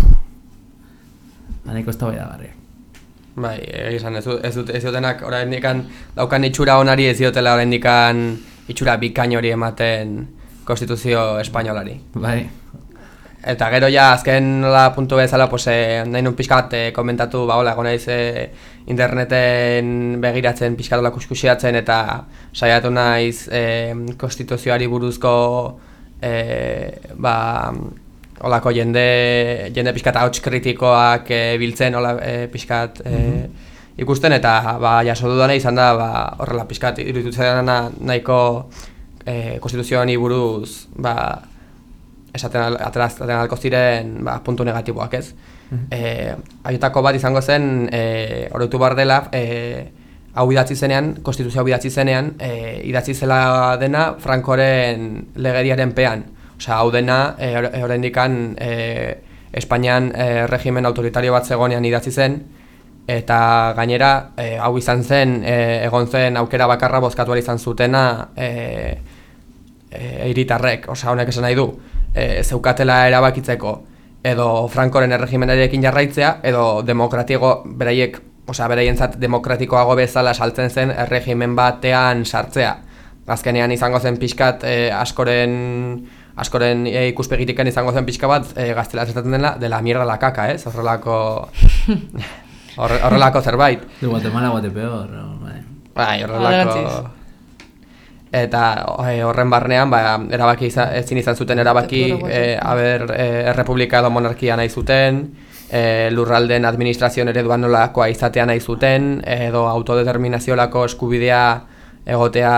aneko ez da bai, egia esan ez ez dut ez dutenak oraindikan daukan itxura onari ez diotela oraindikan itxura bikain hori ematen konstituzio espainolari. Bai. Eta gero ja azken nola puntu bezala pues eh, nahi nun pixka bat eh, komentatu ba hola egon naiz eh, interneten begiratzen pixka dola kuskusiatzen eta saiatu naiz eh, konstituzioari buruzko eh, ba holako jende jende pixkat hauts kritikoak eh, biltzen hola eh, pixkat eh, ikusten eta ba jaso dudana izan da ba horrela pixkat iruditzen nahiko eh, konstituzioari buruz ba esaten al- ateratzen alko ziren ba, puntu negatiboak ez. Mhm. Eh, haietako bat izango zen eh, oroitu behar dela eh, hau idatzi zenean, konstituzio hau idatzi zenean, eh, idatzi zela dena Frankoren legediaren pean. Osea, hau dena or- eh, oraindikan eh, Espainian eh, regimen autoritario bat zegonean idatzi zen, eta gainera eh, hau izan zen, eh, egon zen aukera bakarra bozkatu izan zutena eh, eh, hiritarrek, osea honek esan nahi du, eh, zeukatela erabakitzeko edo Frankoren erregimenarekin jarraitzea edo demokratigo beraiek, osea beraientzat demokratikoago bezala saltzen zen erregimen batean sartzea. Azkenean izango zen pixkat eh, askoren askoren eh, ikuspegitiken izango zen pixka bat eh, gaztela esaten dela de la mierda la caca, ez? Horrelako horre- horrelako zerbait. De Guatemala, Guatepeor, bai. Bai, horrelako... Eta eh, horren barnean, ba, erabaki izan, ezin izan zuten erabaki, eh, haber, eh, errepublika edo monarkia nahi zuten, eh, lurralden administrazioan ereduan nolakoa izatea nahi zuten, edo autodeterminaziolako eskubidea egotea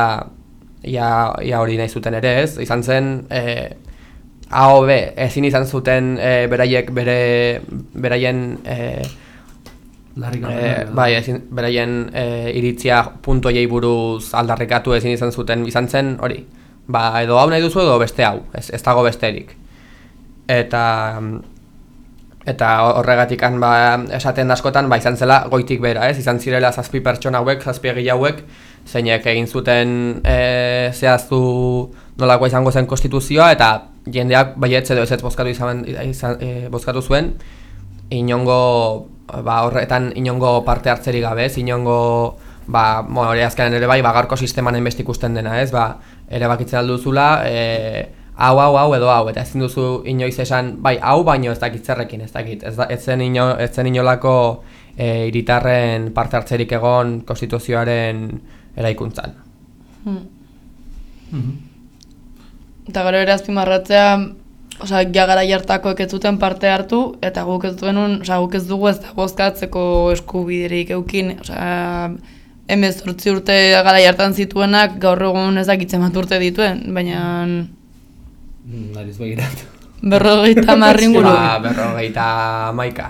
ia, ia hori nahi zuten ere ez, izan zen eh, AOB ezin izan zuten eh, beraiek bere beraien eh, Eh, bai, ezin, beraien eh, iritzia puntu horiei buruz aldarrikatu ezin izan zuten izan zen hori. Ba, edo hau nahi duzu edo beste hau, ez, ez dago besterik. Eta eta horregatikan ba, esaten askotan ba, izan zela goitik bera, ez? Izan zirela zazpi pertsona hauek, zazpi egile hauek, zeinek egin zuten e, zehaztu nolakoa izango zen konstituzioa eta jendeak baietz edo ez ez bozkatu izan, izan e, bozkatu zuen inongo ba, horretan inongo parte hartzerik gabe, ez inongo ba, mo, hori azkenan ere bai, bagarko sisteman hainbeste ikusten dena, ez? Ba, ere bakitzen alduzula, e, hau, hau, hau edo hau, eta ezin duzu inoiz esan, bai, hau baino ez dakit zerrekin, ez dakit, ez, da, ez, zen, ino, ez zen inolako e, iritarren parte hartzerik egon konstituzioaren eraikuntzan. Hmm. Eta gero ere azpimarratzea, osea, ja gara jartakoek ez zuten parte hartu, eta guk ez duenun, osea, guk ez dugu ez da bozkatzeko eskubiderik eukin, osea, emezortzi urte gara jartan zituenak gaur egun ez dakitzen bat urte dituen, baina Nariz begiratu. berrogeita marringuru. Ba, berrogeita maika,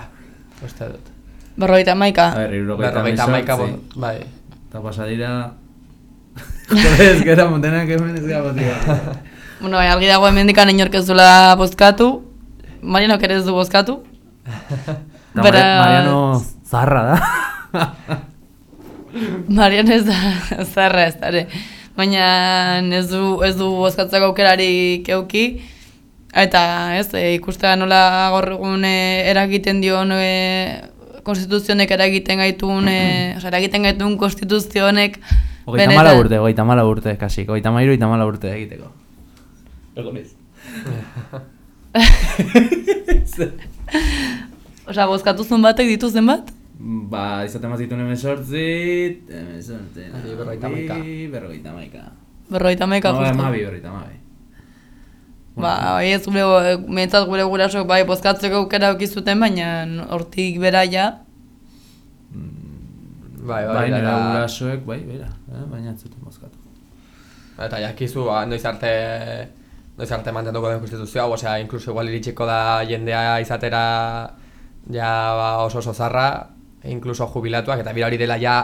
uste dut. Berrogeita maika. Berrogeita maika, bai. Eta pasadira... Joder, ez gera montenak hemen ez gara botia. Bueno, bai, argi dago hemendikan inork ez duela bozkatu, Marianok ere ez du bozkatu. Eta Mari- Mariano zarra da. Marian ez da zarra ez da, ere. Baina ez du, ez du bozkatzeko aukerarik euki. Eta ez, e, ikustea nola gaur egun e, eragiten dion e, konstituzionek eragiten gaitun, e, osea, eragiten gaitun konstituzionek Hogeita mala urte, hogeita mala urte, kasik. Hogeita mairu, hogeita mala urte egiteko. Egoniz. Osea, bozkatuzun batek dituzten bat? Ba, izaten mazitun emezortzi, emezortzi, Ari, berrogeita hamaika. berrogeita hamaika. Berrogeita hamaika, No, justu. emabi, berrogeita emabi. Ba, bai ez gure, mehentzat gure gurasok bai bozkatzeko aukera zuten, baina hortik bera ja. Bai, Bai, eta- gurasoek, bai, bera, eh? baina ez zuten bozkatu. Eta jakizu, ba, noiz arte noiz arte mantenduko den konstituzioa, osea, inkluso igual iritsiko da jendea izatera ja ba, oso oso zarra, inkluso jubilatuak, eta bira hori dela ja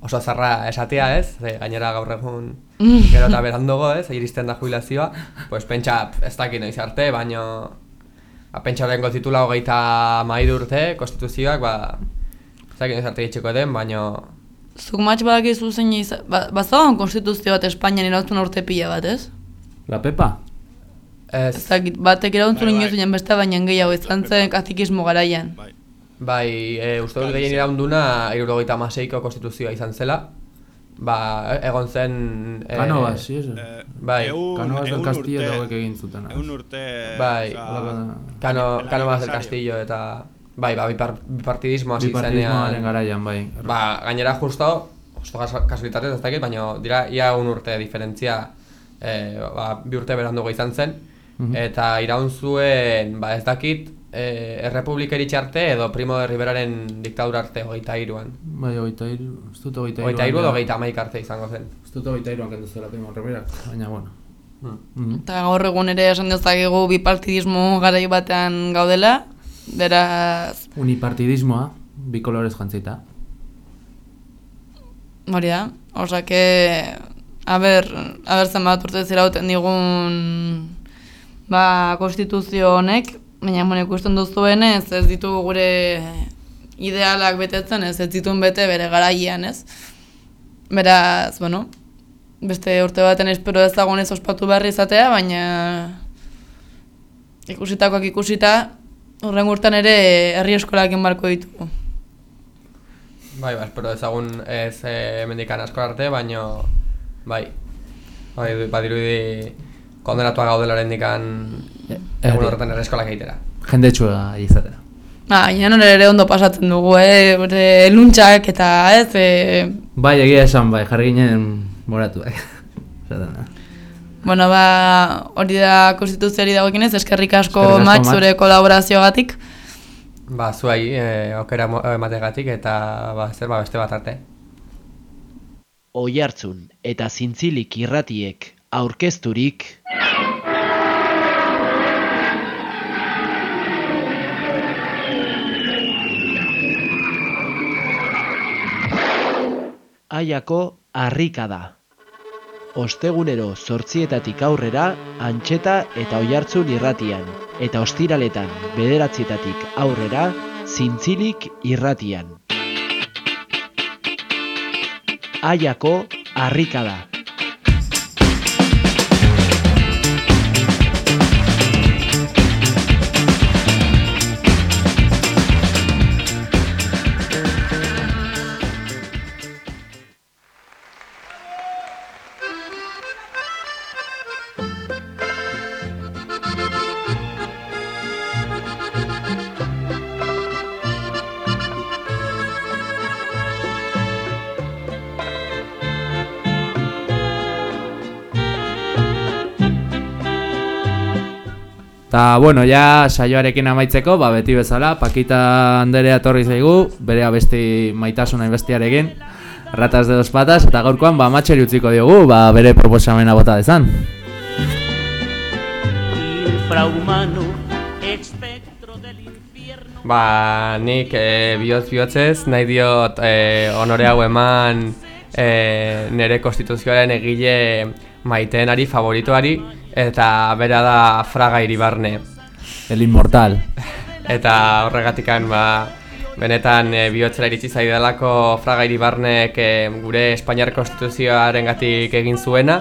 oso zarra esatea, ez? Ze, gainera gaur egun gero eta berandogo, ez? Iristen da jubilazioa, pues pentsa, ez dakit noiz arte, baino ba, pentsa horrengo titula hogeita mairu urte, konstituzioak, ba, ez dakit noiz arte iritsiko den, baino Zuk matx badakizu zein izan, ba, bazagoan konstituzio bat Espainian irauztun urte pila bat, ez? La Pepa? Ez. Ez dakit, batek irauztun Bai, bai. beste baina gehiago izan zen kazikismo garaian. Bai, e, uste dut gehien iraunduna irurogeita amaseiko konstituzioa izan zela. Ba, egon zen... E, Cánovas, sí, eso. Bai. Cánovas del Castillo eta hauek egin zuten. Egun urte... Bai, Cano, el Cánovas del. Castillo eta... Bai, ba, bipar, bipartidismo hasi Bipartidismoaren zenean... garaian, bai. Ba, gainera justo, justo kas- kasualitatez ez dakit, baina dira ia un urte diferentzia e, ba, bi urte berandugo izan zen. Mhm. Eta iraun zuen, ba ez dakit, e, Errepublika iritsi arte edo Primo de Riveraren diktadura arte hogeita iruan. Bai, hogeita iru, ez dut hogeita iruan. Hogeita iru edo hogeita hamaika arte izango zen. Ez dut hogeita iruan kendu zela Primo Riverak, baina bueno. Hmm. Mhm. Eta gaur egun ere esan dezakegu bipartidismo garai batean gaudela, beraz, Unipartidismoa, bi kolorez jantzita. hori da, osea que, a ber, a ber zenbat urte zirauten digun, ba, konstituzio honek, baina bueno, ikusten duzuenez, ez ditu gure idealak betetzen, ez ez dituen bete bere garaian, ez? Beraz, bueno, beste urte baten espero ezagunez ospatu behar izatea, baina ikusitakoak ikusita, horren urtean ere herri eskolakin barko ditugu. Bai, ba, espero ezagun ez e, mendikan asko arte, baino bai. Bai, badirudi kondenatuak gaudela oraindikan egun horretan erreskolak egitera. Jendetsua izatera. Ba, baina nore ere ondo pasatzen dugu, eh? Luntxak eta ez, e, Bai, egia esan, bai, jarri ginen. Zaten da. bueno, ba, hori da konstituzioari dagoekinez, eskerrik asko asko, Mats. zure kolaborazioagatik. Ba, zuai, e, aukera mo- emategatik eta ba, zer ba, beste bat arte. Oihartzun eta zintzilik irratiek aurkezturik Aiako harrika da. Ostegunero zortzietatik aurrera antxeta eta oihartzun irratian, eta ostiraletan bederatzietatik aurrera zintzilik irratian. Aiako harrika Ta bueno, ja saioarekin amaitzeko, ba beti bezala, Pakita Anderea etorri zaigu, bere abesti maitasuna bestiarekin, Ratas de dos patas eta gaurkoan ba matxeri utziko diogu, ba bere proposamena bota dezan. Ba, nik e, bihotz bihotzez nahi diot e, honore hau eman e, nire konstituzioaren egile maiteenari, favoritoari, eta bera da Fraga Iribarne. El inmortal. Eta horregatikan, ba, benetan e, bihotzera iritsi zaidalako Fraga Iribarnek e, gure Espainiar konstituzioaren gatik egin zuena,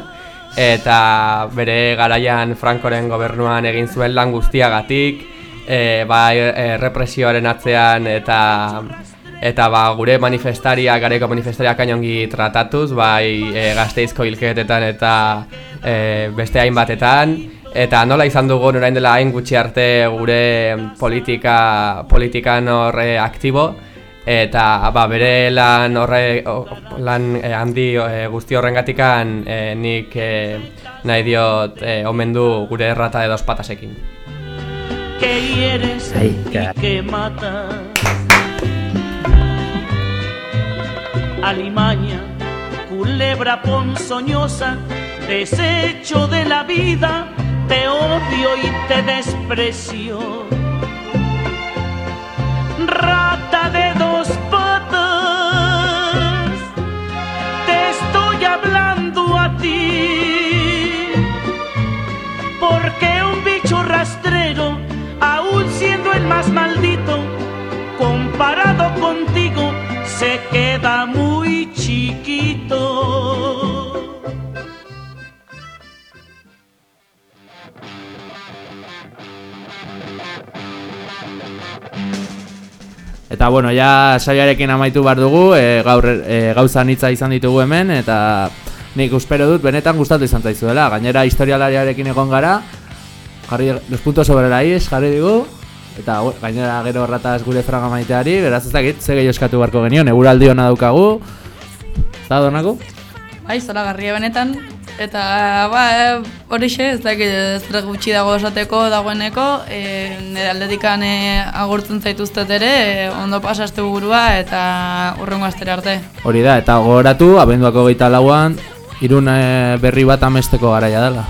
eta bere garaian Frankoren gobernuan egin zuen lan guztiagatik, e, bai e, represioaren atzean eta eta ba, gure manifestaria, gareko manifestaria kainongi tratatuz, bai e, gazteizko hilketetan eta e, beste hainbatetan eta nola izan dugu orain dela hain gutxi arte gure politika politikan horre aktibo eta ba, bere lan horre o, lan e, handi e, guzti horrengatikan e, nik e, nahi diot e, omendu gure errata de dos patasekin. que hieres y que matas. Alimaña, culebra ponzoñosa, desecho de la vida, te odio y te desprecio. Rata de dos patas, te estoy hablando a ti. Porque un bicho rastrero, aún siendo el más maldito, comparado contigo, se queda muy chiquito. Eta bueno, ja saioarekin amaitu behar dugu, e, gaur e, gauza nitza izan ditugu hemen, eta nik uspero dut benetan gustatu izan zaizuela. Gainera historialariarekin egon gara, jarri los puntos sobre la is, jarri digu, eta gainera gero errataz gure fraga maiteari, beraz ez dakit, ze gehiago eskatu beharko genion, eguraldi hona daukagu, eta donako? Bai, zoragarria benetan. Eta, ba, e, horixe, ez dakit zer gutxi dago esateko dagoeneko, e, nire aldetikan e, agurtzen zaituztet ere, e, ondo pasaste burua eta urrengo astera arte. Hori da, eta gogoratu, abenduako geita lauan, irun eh, berri bat amesteko garaia dela.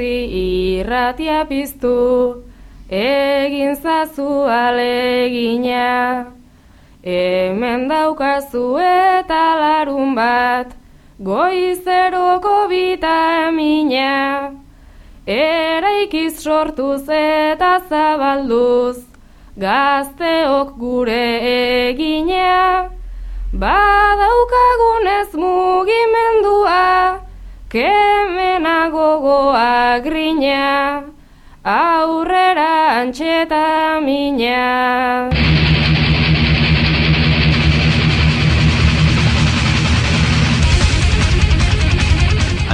Presakantzi irratia piztu, egin zazu alegina. Hemen daukazu eta larun bat, goizeroko bitamina. Eraikiz sortuz eta zabalduz, gazteok gure egina. Badaukagunez mugimendua, kemena gogoa grina, aurrera antxeta mina.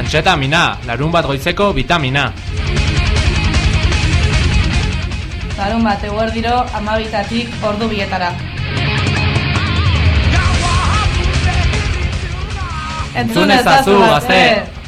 Antxetamina, larun bat goizeko vitamina. Larun bat eguerdiro amabitatik ordu bietara. Entzun ezazu, gazte!